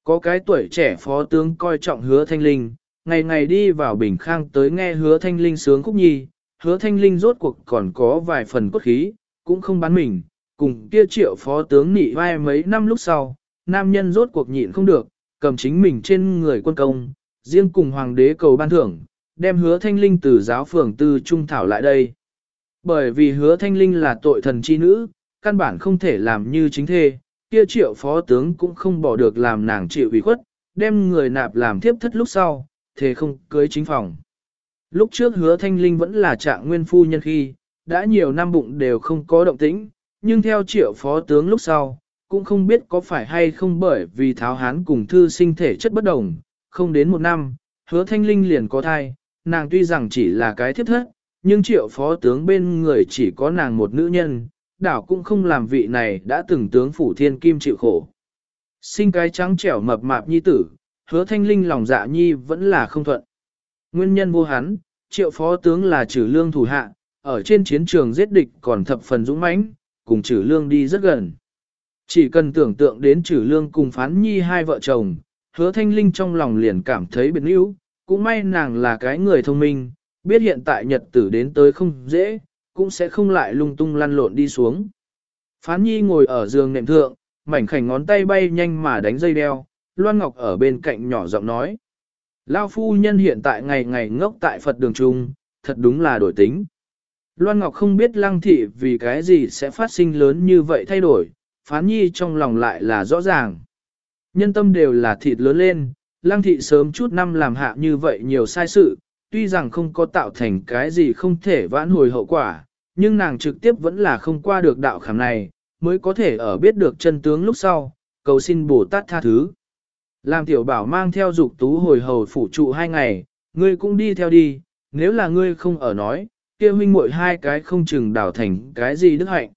Có cái tuổi trẻ phó tướng coi trọng hứa thanh linh, ngày ngày đi vào bình khang tới nghe hứa thanh linh sướng khúc nhi, hứa thanh linh rốt cuộc còn có vài phần cốt khí, cũng không bán mình, cùng kia triệu phó tướng nị vai mấy năm lúc sau, nam nhân rốt cuộc nhịn không được, cầm chính mình trên người quân công, riêng cùng hoàng đế cầu ban thưởng, đem hứa thanh linh từ giáo phường tư trung thảo lại đây. Bởi vì hứa thanh linh là tội thần chi nữ, căn bản không thể làm như chính thê, kia triệu phó tướng cũng không bỏ được làm nàng chịu ủy khuất, đem người nạp làm thiếp thất lúc sau, thế không cưới chính phòng. Lúc trước hứa thanh linh vẫn là trạng nguyên phu nhân khi, đã nhiều năm bụng đều không có động tĩnh, nhưng theo triệu phó tướng lúc sau, cũng không biết có phải hay không bởi vì tháo hán cùng thư sinh thể chất bất đồng, không đến một năm, hứa thanh linh liền có thai, nàng tuy rằng chỉ là cái thiếp thất, nhưng triệu phó tướng bên người chỉ có nàng một nữ nhân, đảo cũng không làm vị này đã từng tướng phủ thiên kim chịu khổ. Sinh cái trắng trẻo mập mạp nhi tử, hứa thanh linh lòng dạ nhi vẫn là không thuận. Nguyên nhân vô hắn, triệu phó tướng là trừ lương thủ hạ, ở trên chiến trường giết địch còn thập phần dũng mãnh, cùng trừ lương đi rất gần. Chỉ cần tưởng tượng đến trừ lương cùng phán nhi hai vợ chồng, hứa thanh linh trong lòng liền cảm thấy biệt níu, cũng may nàng là cái người thông minh, biết hiện tại nhật tử đến tới không dễ, cũng sẽ không lại lung tung lăn lộn đi xuống. Phán nhi ngồi ở giường nệm thượng, mảnh khảnh ngón tay bay nhanh mà đánh dây đeo, Loan Ngọc ở bên cạnh nhỏ giọng nói. Lao phu nhân hiện tại ngày ngày ngốc tại Phật đường trung, thật đúng là đổi tính. Loan Ngọc không biết lăng thị vì cái gì sẽ phát sinh lớn như vậy thay đổi, phán nhi trong lòng lại là rõ ràng. Nhân tâm đều là thịt lớn lên, lăng thị sớm chút năm làm hạ như vậy nhiều sai sự, tuy rằng không có tạo thành cái gì không thể vãn hồi hậu quả, nhưng nàng trực tiếp vẫn là không qua được đạo khảm này, mới có thể ở biết được chân tướng lúc sau, cầu xin Bồ Tát tha thứ. Làm tiểu bảo mang theo dục tú hồi hầu phủ trụ hai ngày, ngươi cũng đi theo đi, nếu là ngươi không ở nói, kia huynh muội hai cái không chừng đảo thành cái gì đức hạnh.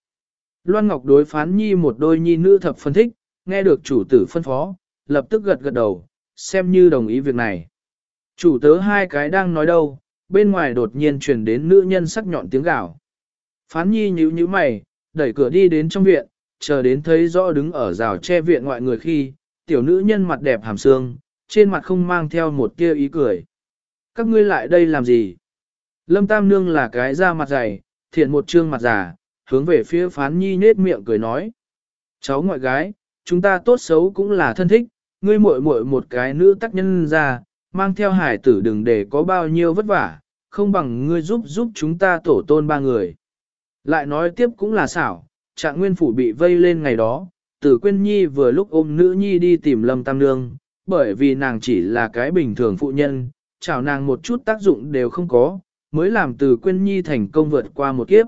Loan Ngọc đối phán nhi một đôi nhi nữ thập phân thích, nghe được chủ tử phân phó, lập tức gật gật đầu, xem như đồng ý việc này. Chủ tớ hai cái đang nói đâu, bên ngoài đột nhiên truyền đến nữ nhân sắc nhọn tiếng gào. Phán nhi nhíu nhíu mày, đẩy cửa đi đến trong viện, chờ đến thấy rõ đứng ở rào che viện ngoại người khi, tiểu nữ nhân mặt đẹp hàm xương, trên mặt không mang theo một tia ý cười. Các ngươi lại đây làm gì? Lâm Tam Nương là cái da mặt dày, thiện một trương mặt già, hướng về phía phán nhi nết miệng cười nói. Cháu ngoại gái, chúng ta tốt xấu cũng là thân thích, ngươi muội muội một cái nữ tác nhân ra, mang theo hải tử đừng để có bao nhiêu vất vả, không bằng ngươi giúp giúp chúng ta tổ tôn ba người. Lại nói tiếp cũng là xảo, trạng nguyên phủ bị vây lên ngày đó, tử quyên nhi vừa lúc ôm nữ nhi đi tìm lâm tam nương, bởi vì nàng chỉ là cái bình thường phụ nhân, chào nàng một chút tác dụng đều không có, mới làm từ quyên nhi thành công vượt qua một kiếp.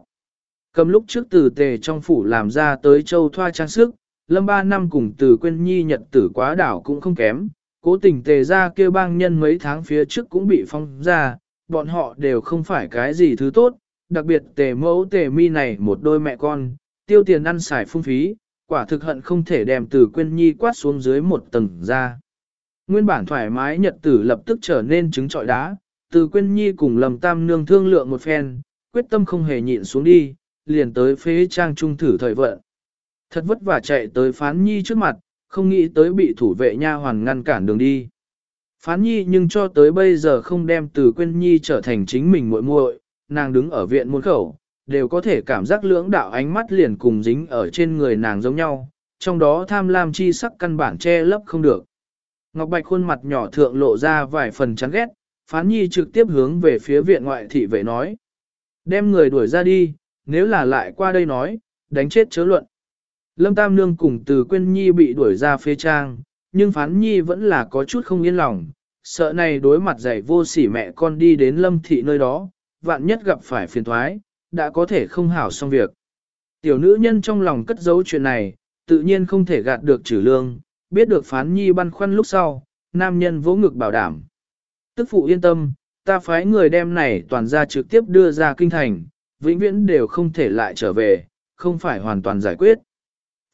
Cầm lúc trước từ tề trong phủ làm ra tới châu thoa trang sức, lâm ba năm cùng từ quyên nhi nhật tử quá đảo cũng không kém, cố tình tề ra kêu bang nhân mấy tháng phía trước cũng bị phong ra, bọn họ đều không phải cái gì thứ tốt, đặc biệt tề mẫu tề mi này một đôi mẹ con, tiêu tiền ăn xài phung phí, Quả thực hận không thể đem từ quên nhi quát xuống dưới một tầng ra. Nguyên bản thoải mái nhật tử lập tức trở nên trứng trọi đá, từ quên nhi cùng lầm tam nương thương lượng một phen, quyết tâm không hề nhịn xuống đi, liền tới phế trang trung thử thời vận. Thật vất vả chạy tới phán nhi trước mặt, không nghĩ tới bị thủ vệ nha hoàn ngăn cản đường đi. Phán nhi nhưng cho tới bây giờ không đem từ quên nhi trở thành chính mình muội muội, nàng đứng ở viện môn khẩu, đều có thể cảm giác lưỡng đạo ánh mắt liền cùng dính ở trên người nàng giống nhau, trong đó tham lam chi sắc căn bản che lấp không được. Ngọc Bạch khuôn mặt nhỏ thượng lộ ra vài phần chán ghét, phán nhi trực tiếp hướng về phía viện ngoại thị vệ nói. Đem người đuổi ra đi, nếu là lại qua đây nói, đánh chết chớ luận. Lâm Tam Nương cùng từ Quyên nhi bị đuổi ra phê trang, nhưng phán nhi vẫn là có chút không yên lòng, sợ này đối mặt dạy vô sỉ mẹ con đi đến lâm thị nơi đó, vạn nhất gặp phải phiền thoái, đã có thể không hảo xong việc. Tiểu nữ nhân trong lòng cất giấu chuyện này, tự nhiên không thể gạt được trừ lương, biết được phán nhi băn khoăn lúc sau, nam nhân vỗ ngực bảo đảm. Tức phụ yên tâm, ta phái người đem này toàn ra trực tiếp đưa ra kinh thành, vĩnh viễn đều không thể lại trở về, không phải hoàn toàn giải quyết.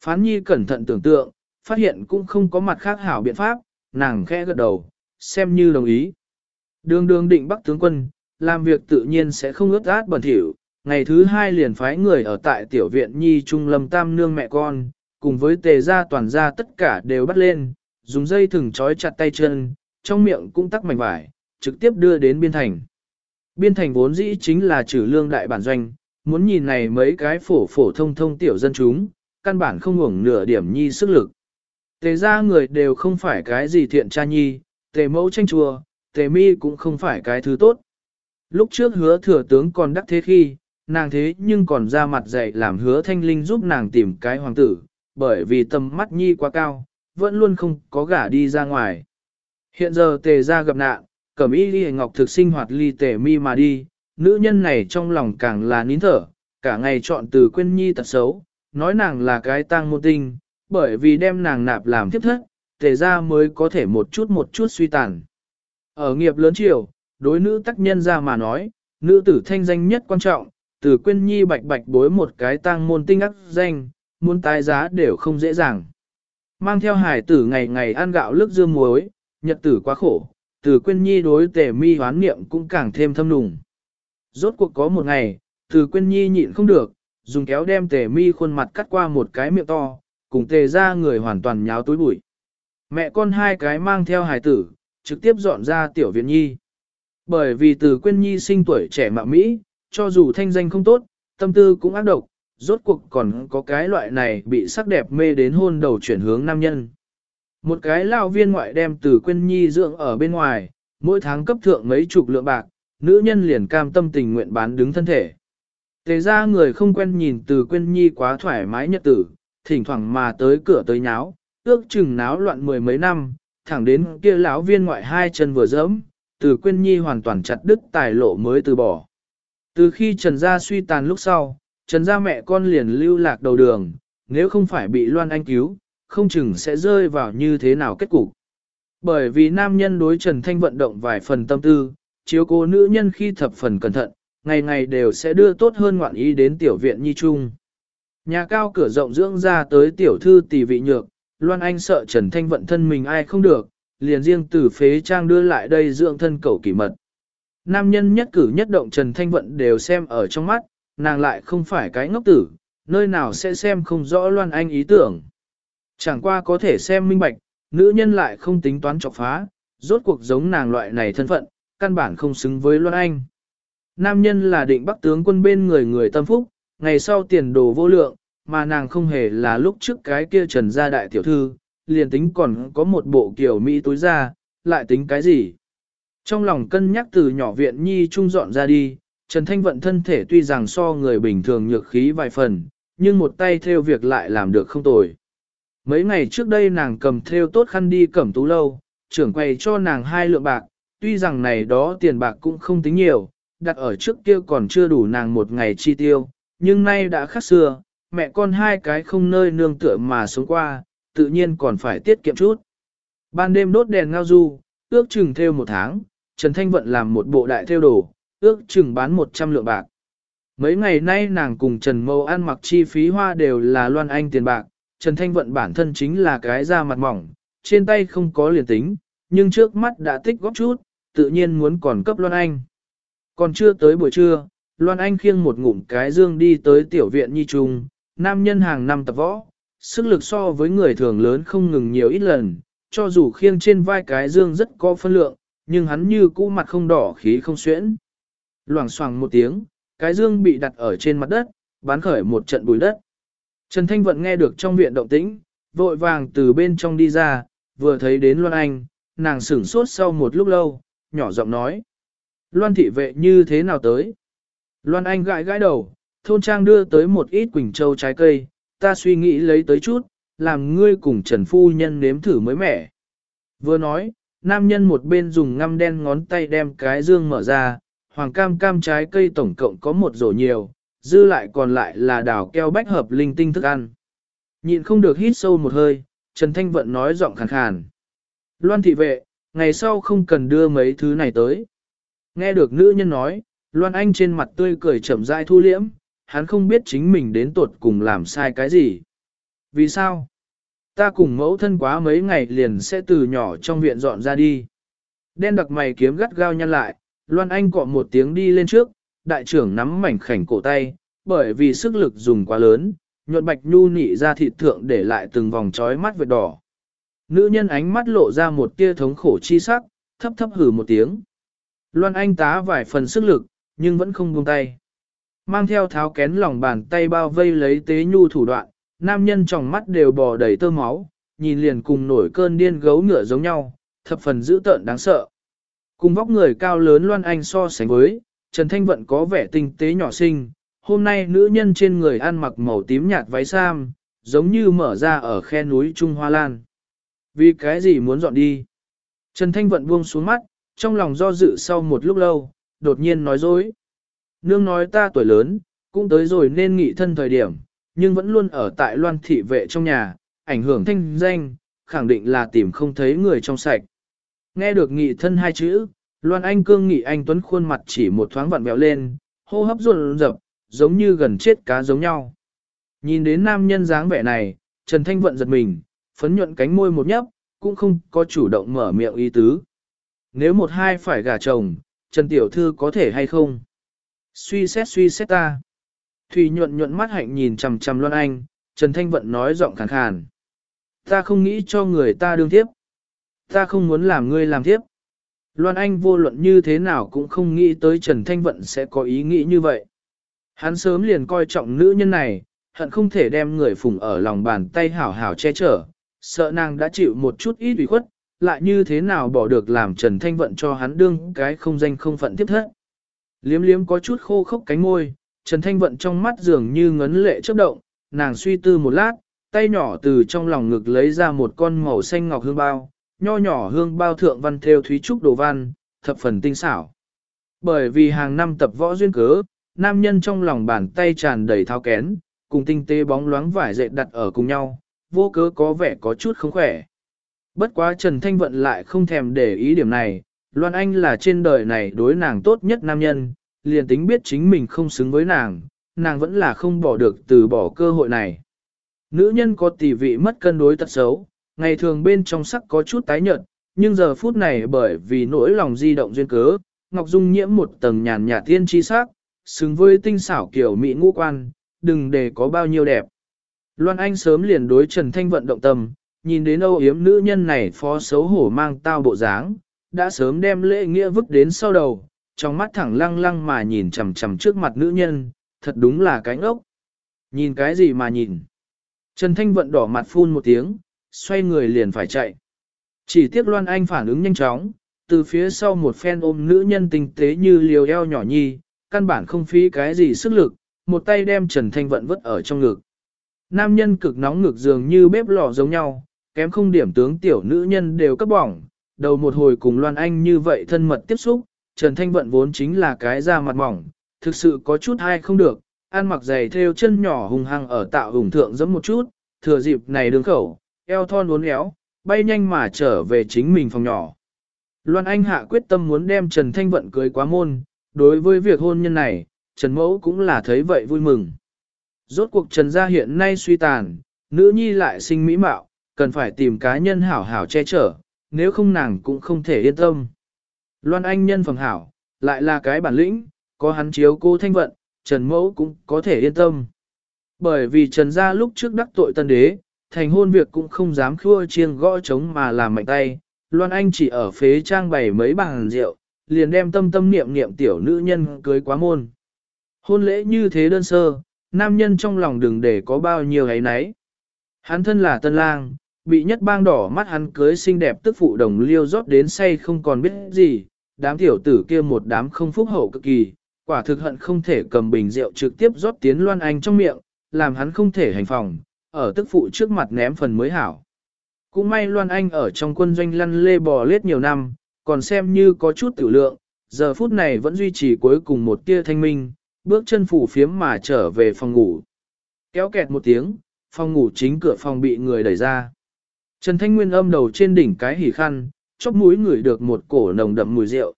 Phán nhi cẩn thận tưởng tượng, phát hiện cũng không có mặt khác hảo biện pháp, nàng khẽ gật đầu, xem như đồng ý. Đường đường định bắc tướng quân, làm việc tự nhiên sẽ không ướt át bẩn thỉu. Ngày thứ hai liền phái người ở tại tiểu viện nhi trung lâm tam nương mẹ con, cùng với tề gia toàn gia tất cả đều bắt lên, dùng dây thừng trói chặt tay chân, trong miệng cũng tắc mảnh vải, trực tiếp đưa đến biên thành. Biên thành vốn dĩ chính là trừ lương đại bản doanh, muốn nhìn này mấy cái phổ phổ thông thông tiểu dân chúng, căn bản không ngủng nửa điểm nhi sức lực. Tề ra người đều không phải cái gì thiện cha nhi, tề mẫu tranh chùa, tề mi cũng không phải cái thứ tốt. Lúc trước hứa thừa tướng còn đắc thế khi, nàng thế nhưng còn ra mặt dạy làm hứa thanh linh giúp nàng tìm cái hoàng tử, bởi vì tầm mắt nhi quá cao, vẫn luôn không có gả đi ra ngoài. Hiện giờ tề ra gặp nạn, cẩm y ly ngọc thực sinh hoạt ly tề mi mà đi, nữ nhân này trong lòng càng là nín thở, cả ngày chọn từ quên nhi tật xấu, nói nàng là cái tang môn tinh, bởi vì đem nàng nạp làm tiếp thất, tề ra mới có thể một chút một chút suy tàn. Ở nghiệp lớn chiều, đối nữ tác nhân ra mà nói, nữ tử thanh danh nhất quan trọng, từ Quyên nhi bạch bạch bối một cái tang môn tinh ác danh, muốn tái giá đều không dễ dàng. Mang theo hải tử ngày ngày ăn gạo lức dưa muối, nhật tử quá khổ, từ Quyên nhi đối tề mi hoán niệm cũng càng thêm thâm nùng. Rốt cuộc có một ngày, từ Quyên nhi nhịn không được, dùng kéo đem tề mi khuôn mặt cắt qua một cái miệng to, cùng tề ra người hoàn toàn nháo túi bụi. Mẹ con hai cái mang theo hài tử, trực tiếp dọn ra tiểu viện nhi. Bởi vì từ quên nhi sinh tuổi trẻ mạo Mỹ, cho dù thanh danh không tốt, tâm tư cũng ác độc, rốt cuộc còn có cái loại này bị sắc đẹp mê đến hôn đầu chuyển hướng nam nhân. Một cái lao viên ngoại đem từ quên nhi dưỡng ở bên ngoài, mỗi tháng cấp thượng mấy chục lượng bạc, nữ nhân liền cam tâm tình nguyện bán đứng thân thể. Tề ra người không quen nhìn từ quên nhi quá thoải mái nhật tử, thỉnh thoảng mà tới cửa tới nháo, ước chừng náo loạn mười mấy năm, thẳng đến kia lão viên ngoại hai chân vừa dẫm, từ quên nhi hoàn toàn chặt đứt tài lộ mới từ bỏ. Từ khi Trần Gia suy tàn lúc sau, Trần Gia mẹ con liền lưu lạc đầu đường, nếu không phải bị Loan Anh cứu, không chừng sẽ rơi vào như thế nào kết cục. Bởi vì nam nhân đối Trần Thanh vận động vài phần tâm tư, chiếu cố nữ nhân khi thập phần cẩn thận, ngày ngày đều sẽ đưa tốt hơn ngoạn ý đến tiểu viện nhi trung. Nhà cao cửa rộng dưỡng ra tới tiểu thư tỷ vị nhược, Loan Anh sợ Trần Thanh vận thân mình ai không được, liền riêng từ phế trang đưa lại đây dưỡng thân cầu kỳ mật. Nam nhân nhất cử nhất động Trần Thanh vận đều xem ở trong mắt, nàng lại không phải cái ngốc tử, nơi nào sẽ xem không rõ Loan Anh ý tưởng. Chẳng qua có thể xem minh bạch, nữ nhân lại không tính toán chọc phá, rốt cuộc giống nàng loại này thân phận, căn bản không xứng với Loan Anh. Nam nhân là định bắc tướng quân bên người người tâm phúc, ngày sau tiền đồ vô lượng, mà nàng không hề là lúc trước cái kia trần gia đại tiểu thư, liền tính còn có một bộ kiểu Mỹ túi ra, lại tính cái gì. Trong lòng cân nhắc từ nhỏ viện nhi trung dọn ra đi, Trần Thanh Vận thân thể tuy rằng so người bình thường nhược khí vài phần, nhưng một tay theo việc lại làm được không tồi. Mấy ngày trước đây nàng cầm theo tốt khăn đi cẩm tú lâu, trưởng quầy cho nàng hai lượng bạc, tuy rằng này đó tiền bạc cũng không tính nhiều, đặt ở trước kia còn chưa đủ nàng một ngày chi tiêu, nhưng nay đã khác xưa, mẹ con hai cái không nơi nương tựa mà sống qua, tự nhiên còn phải tiết kiệm chút. Ban đêm đốt đèn ngao du, ước chừng theo một tháng, Trần Thanh Vận làm một bộ đại theo đồ, ước chừng bán 100 lượng bạc. Mấy ngày nay nàng cùng Trần Mâu ăn mặc chi phí hoa đều là loan anh tiền bạc, Trần Thanh Vận bản thân chính là cái da mặt mỏng, trên tay không có liền tính, nhưng trước mắt đã tích góp chút, tự nhiên muốn còn cấp Loan Anh. Còn chưa tới buổi trưa, Loan Anh khiêng một ngụm cái dương đi tới tiểu viện nhi trung, nam nhân hàng năm tập võ, sức lực so với người thường lớn không ngừng nhiều ít lần, cho dù khiêng trên vai cái dương rất có phân lượng, nhưng hắn như cũ mặt không đỏ khí không xuyễn. Loảng xoảng một tiếng, cái dương bị đặt ở trên mặt đất, bán khởi một trận bụi đất. Trần Thanh Vận nghe được trong viện động tĩnh, vội vàng từ bên trong đi ra, vừa thấy đến Loan Anh, nàng sửng sốt sau một lúc lâu, nhỏ giọng nói. Loan thị vệ như thế nào tới? Loan Anh gãi gãi đầu, thôn trang đưa tới một ít quỳnh châu trái cây, ta suy nghĩ lấy tới chút, làm ngươi cùng Trần Phu Nhân nếm thử mới mẻ. Vừa nói, nam nhân một bên dùng ngăm đen ngón tay đem cái dương mở ra, hoàng cam cam trái cây tổng cộng có một rổ nhiều, dư lại còn lại là đào keo bách hợp linh tinh thức ăn. Nhịn không được hít sâu một hơi, Trần Thanh Vận nói giọng khàn khàn. Loan thị vệ, ngày sau không cần đưa mấy thứ này tới. Nghe được nữ nhân nói, Loan Anh trên mặt tươi cười chậm rãi thu liễm, hắn không biết chính mình đến tuột cùng làm sai cái gì. Vì sao? Ta cùng mẫu thân quá mấy ngày liền sẽ từ nhỏ trong viện dọn ra đi. Đen đặc mày kiếm gắt gao nhăn lại, Loan Anh cọ một tiếng đi lên trước, đại trưởng nắm mảnh khảnh cổ tay, bởi vì sức lực dùng quá lớn, nhuận bạch nhu nị ra thịt thượng để lại từng vòng trói mắt vệt đỏ. Nữ nhân ánh mắt lộ ra một tia thống khổ chi sắc, thấp thấp hử một tiếng. Loan Anh tá vài phần sức lực, nhưng vẫn không buông tay. Mang theo tháo kén lòng bàn tay bao vây lấy tế nhu thủ đoạn, nam nhân trong mắt đều bò đầy tơ máu, nhìn liền cùng nổi cơn điên gấu ngựa giống nhau, thập phần dữ tợn đáng sợ. Cùng vóc người cao lớn Loan Anh so sánh với, Trần Thanh Vận có vẻ tinh tế nhỏ xinh, hôm nay nữ nhân trên người ăn mặc màu tím nhạt váy sam, giống như mở ra ở khe núi Trung Hoa Lan. Vì cái gì muốn dọn đi? Trần Thanh Vận buông xuống mắt, trong lòng do dự sau một lúc lâu, đột nhiên nói dối. Nương nói ta tuổi lớn, cũng tới rồi nên nghỉ thân thời điểm, nhưng vẫn luôn ở tại loan thị vệ trong nhà, ảnh hưởng thanh danh, khẳng định là tìm không thấy người trong sạch. Nghe được nghị thân hai chữ, Loan Anh cương nghị anh Tuấn khuôn mặt chỉ một thoáng vặn vẹo lên, hô hấp ruột rập, giống như gần chết cá giống nhau. Nhìn đến nam nhân dáng vẻ này, Trần Thanh Vận giật mình, phấn nhuận cánh môi một nhấp, cũng không có chủ động mở miệng ý tứ. Nếu một hai phải gả chồng, Trần Tiểu Thư có thể hay không? Suy xét suy xét ta. Thủy nhuận nhuận mắt hạnh nhìn chằm chằm Loan Anh, Trần Thanh Vận nói giọng khàn khàn. Ta không nghĩ cho người ta đương tiếp. Ta không muốn làm ngươi làm tiếp. Loan Anh vô luận như thế nào cũng không nghĩ tới Trần Thanh Vận sẽ có ý nghĩ như vậy. Hắn sớm liền coi trọng nữ nhân này, hận không thể đem người phụng ở lòng bàn tay hảo hảo che chở, sợ nàng đã chịu một chút ít ủy khuất, lại như thế nào bỏ được làm Trần Thanh Vận cho hắn đương cái không danh không phận tiếp thất. Liếm liếm có chút khô khốc cánh môi, Trần Thanh Vận trong mắt dường như ngấn lệ chớp động, nàng suy tư một lát, tay nhỏ từ trong lòng ngực lấy ra một con màu xanh ngọc hương bao, nho nhỏ hương bao thượng văn theo thúy trúc đồ văn, thập phần tinh xảo. Bởi vì hàng năm tập võ duyên cớ, nam nhân trong lòng bàn tay tràn đầy thao kén, cùng tinh tế bóng loáng vải dệt đặt ở cùng nhau, vô cớ có vẻ có chút không khỏe. Bất quá Trần Thanh Vận lại không thèm để ý điểm này, Loan Anh là trên đời này đối nàng tốt nhất nam nhân, liền tính biết chính mình không xứng với nàng, nàng vẫn là không bỏ được từ bỏ cơ hội này. Nữ nhân có tỷ vị mất cân đối tật xấu, ngày thường bên trong sắc có chút tái nhợt, nhưng giờ phút này bởi vì nỗi lòng di động duyên cớ, Ngọc Dung nhiễm một tầng nhàn nhạt tiên tri sắc, xứng với tinh xảo kiểu mỹ ngũ quan, đừng để có bao nhiêu đẹp. Loan Anh sớm liền đối Trần Thanh vận động tâm, nhìn đến âu yếm nữ nhân này phó xấu hổ mang tao bộ dáng, đã sớm đem lễ nghĩa vứt đến sau đầu, trong mắt thẳng lăng lăng mà nhìn chằm chằm trước mặt nữ nhân, thật đúng là cánh ốc. Nhìn cái gì mà nhìn? Trần Thanh vận đỏ mặt phun một tiếng, xoay người liền phải chạy. Chỉ tiếc Loan Anh phản ứng nhanh chóng, từ phía sau một phen ôm nữ nhân tinh tế như liều eo nhỏ nhi, căn bản không phí cái gì sức lực, một tay đem Trần Thanh vận vứt ở trong ngực. Nam nhân cực nóng ngực dường như bếp lò giống nhau, kém không điểm tướng tiểu nữ nhân đều cấp bỏng, đầu một hồi cùng Loan Anh như vậy thân mật tiếp xúc, Trần Thanh Vận vốn chính là cái da mặt mỏng, thực sự có chút hay không được, ăn mặc giày theo chân nhỏ hùng hăng ở tạo hùng thượng giẫm một chút, thừa dịp này đường khẩu, eo thon uốn éo, bay nhanh mà trở về chính mình phòng nhỏ. Loan Anh hạ quyết tâm muốn đem Trần Thanh Vận cưới quá môn, đối với việc hôn nhân này, Trần Mẫu cũng là thấy vậy vui mừng. Rốt cuộc Trần gia hiện nay suy tàn, nữ nhi lại sinh mỹ mạo, cần phải tìm cá nhân hảo hảo che chở, nếu không nàng cũng không thể yên tâm. Loan Anh nhân phẩm hảo, lại là cái bản lĩnh, có hắn chiếu cô thanh vận, Trần Mẫu cũng có thể yên tâm. Bởi vì Trần gia lúc trước đắc tội tân đế, thành hôn việc cũng không dám khua chiêng gõ trống mà làm mạnh tay, Loan Anh chỉ ở phế trang bày mấy bàn rượu, liền đem tâm tâm niệm niệm tiểu nữ nhân cưới quá môn. Hôn lễ như thế đơn sơ, nam nhân trong lòng đừng để có bao nhiêu ấy nấy. Hắn thân là tân lang, bị nhất bang đỏ mắt hắn cưới xinh đẹp tức phụ đồng liêu rót đến say không còn biết gì, đám tiểu tử kia một đám không phúc hậu cực kỳ, quả thực hận không thể cầm bình rượu trực tiếp rót tiến Loan Anh trong miệng, làm hắn không thể hành phòng, ở tức phụ trước mặt ném phần mới hảo. Cũng may Loan Anh ở trong quân doanh lăn lê bò lết nhiều năm, còn xem như có chút tiểu lượng, giờ phút này vẫn duy trì cuối cùng một tia thanh minh, bước chân phủ phiếm mà trở về phòng ngủ. Kéo kẹt một tiếng, phòng ngủ chính cửa phòng bị người đẩy ra. Trần Thanh Nguyên âm đầu trên đỉnh cái hỉ khăn, chóp mũi ngửi được một cổ nồng đậm mùi rượu.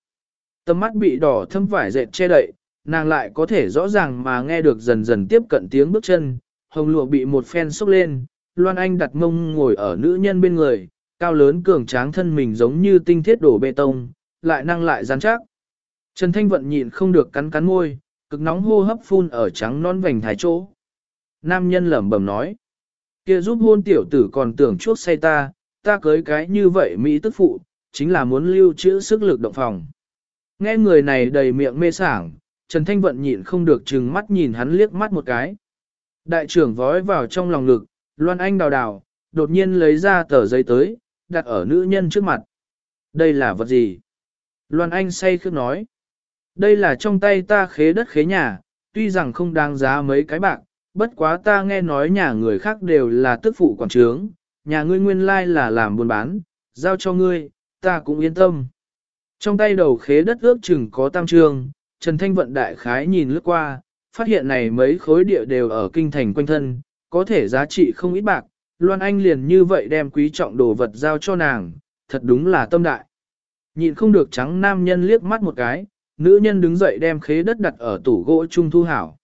Tầm mắt bị đỏ thâm vải dệt che đậy, nàng lại có thể rõ ràng mà nghe được dần dần tiếp cận tiếng bước chân, hồng lụa bị một phen xúc lên, Loan Anh đặt mông ngồi ở nữ nhân bên người, cao lớn cường tráng thân mình giống như tinh thiết đổ bê tông, lại năng lại rắn chắc. Trần Thanh Vận nhịn không được cắn cắn môi, cực nóng hô hấp phun ở trắng non vành thái chỗ. Nam nhân lẩm bẩm nói, kia giúp hôn tiểu tử còn tưởng chuốc say ta, ta cưới cái như vậy Mỹ tức phụ, chính là muốn lưu trữ sức lực động phòng. Nghe người này đầy miệng mê sảng, Trần Thanh Vận nhịn không được chừng mắt nhìn hắn liếc mắt một cái. Đại trưởng vói vào trong lòng ngực, Loan Anh đào đào, đột nhiên lấy ra tờ giấy tới, đặt ở nữ nhân trước mặt. Đây là vật gì? Loan Anh say khước nói. Đây là trong tay ta khế đất khế nhà, tuy rằng không đáng giá mấy cái bạc, bất quá ta nghe nói nhà người khác đều là tức phụ quản trướng, nhà ngươi nguyên lai là làm buôn bán, giao cho ngươi, ta cũng yên tâm. Trong tay đầu khế đất ước chừng có tam trường Trần Thanh Vận đại khái nhìn lướt qua, phát hiện này mấy khối địa đều ở kinh thành quanh thân, có thể giá trị không ít bạc, Loan Anh liền như vậy đem quý trọng đồ vật giao cho nàng, thật đúng là tâm đại. Nhìn không được trắng nam nhân liếc mắt một cái, nữ nhân đứng dậy đem khế đất đặt ở tủ gỗ trung thu hảo.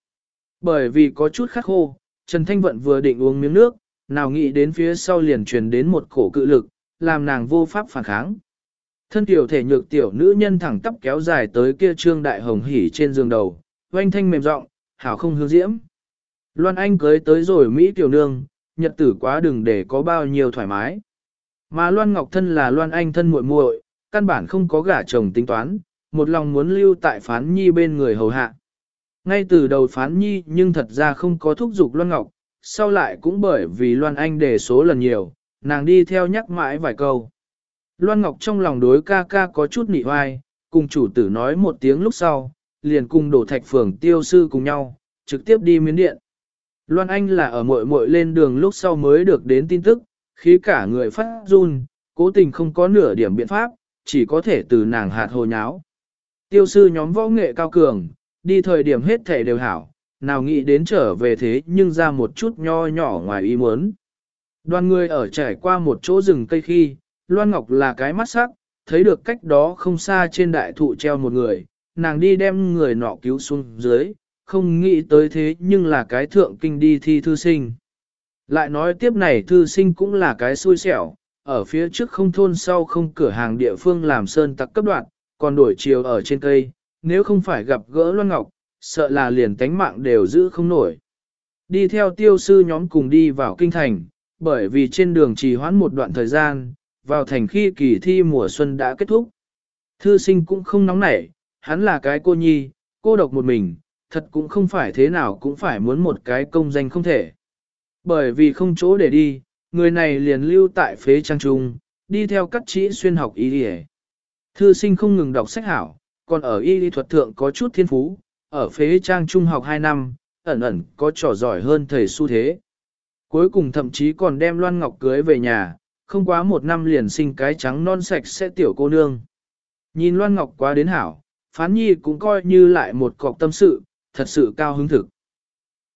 Bởi vì có chút khắc khô, Trần Thanh Vận vừa định uống miếng nước, nào nghĩ đến phía sau liền truyền đến một cổ cự lực, làm nàng vô pháp phản kháng. Thân tiểu thể nhược tiểu nữ nhân thẳng tắp kéo dài tới kia trương đại hồng hỉ trên giường đầu, oanh thanh mềm giọng, hảo không hương diễm. Loan Anh cưới tới rồi Mỹ tiểu nương, nhật tử quá đừng để có bao nhiêu thoải mái. Mà Loan Ngọc thân là Loan Anh thân muội muội, căn bản không có gả chồng tính toán, một lòng muốn lưu tại phán nhi bên người hầu hạ. Ngay từ đầu phán nhi nhưng thật ra không có thúc giục Loan Ngọc, sau lại cũng bởi vì Loan Anh đề số lần nhiều, nàng đi theo nhắc mãi vài câu. Loan Ngọc trong lòng đối ca ca có chút nị hoai, cùng chủ tử nói một tiếng lúc sau, liền cùng đổ thạch phường tiêu sư cùng nhau, trực tiếp đi miến điện. Loan Anh là ở muội muội lên đường lúc sau mới được đến tin tức, khi cả người phát run, cố tình không có nửa điểm biện pháp, chỉ có thể từ nàng hạt hồ nháo. Tiêu sư nhóm võ nghệ cao cường, đi thời điểm hết thể đều hảo, nào nghĩ đến trở về thế nhưng ra một chút nho nhỏ ngoài ý muốn. Đoàn người ở trải qua một chỗ rừng cây khi, Loan Ngọc là cái mắt sắc, thấy được cách đó không xa trên đại thụ treo một người, nàng đi đem người nọ cứu xuống dưới, không nghĩ tới thế nhưng là cái thượng kinh đi thi thư sinh. Lại nói tiếp này thư sinh cũng là cái xui xẻo, ở phía trước không thôn sau không cửa hàng địa phương làm sơn tặc cấp đoạn, còn đổi chiều ở trên cây, nếu không phải gặp gỡ Loan Ngọc, sợ là liền tánh mạng đều giữ không nổi. Đi theo tiêu sư nhóm cùng đi vào kinh thành, bởi vì trên đường trì hoãn một đoạn thời gian, vào thành khi kỳ thi mùa xuân đã kết thúc. Thư sinh cũng không nóng nảy, hắn là cái cô nhi, cô độc một mình, thật cũng không phải thế nào cũng phải muốn một cái công danh không thể. Bởi vì không chỗ để đi, người này liền lưu tại phế trang trung, đi theo các trĩ xuyên học ý địa. Thư sinh không ngừng đọc sách hảo, còn ở y lý thuật thượng có chút thiên phú, ở phế trang trung học 2 năm, ẩn ẩn có trò giỏi hơn thầy xu thế. Cuối cùng thậm chí còn đem Loan Ngọc cưới về nhà, không quá một năm liền sinh cái trắng non sạch sẽ tiểu cô nương. Nhìn Loan Ngọc quá đến hảo, phán nhi cũng coi như lại một cọc tâm sự, thật sự cao hứng thực.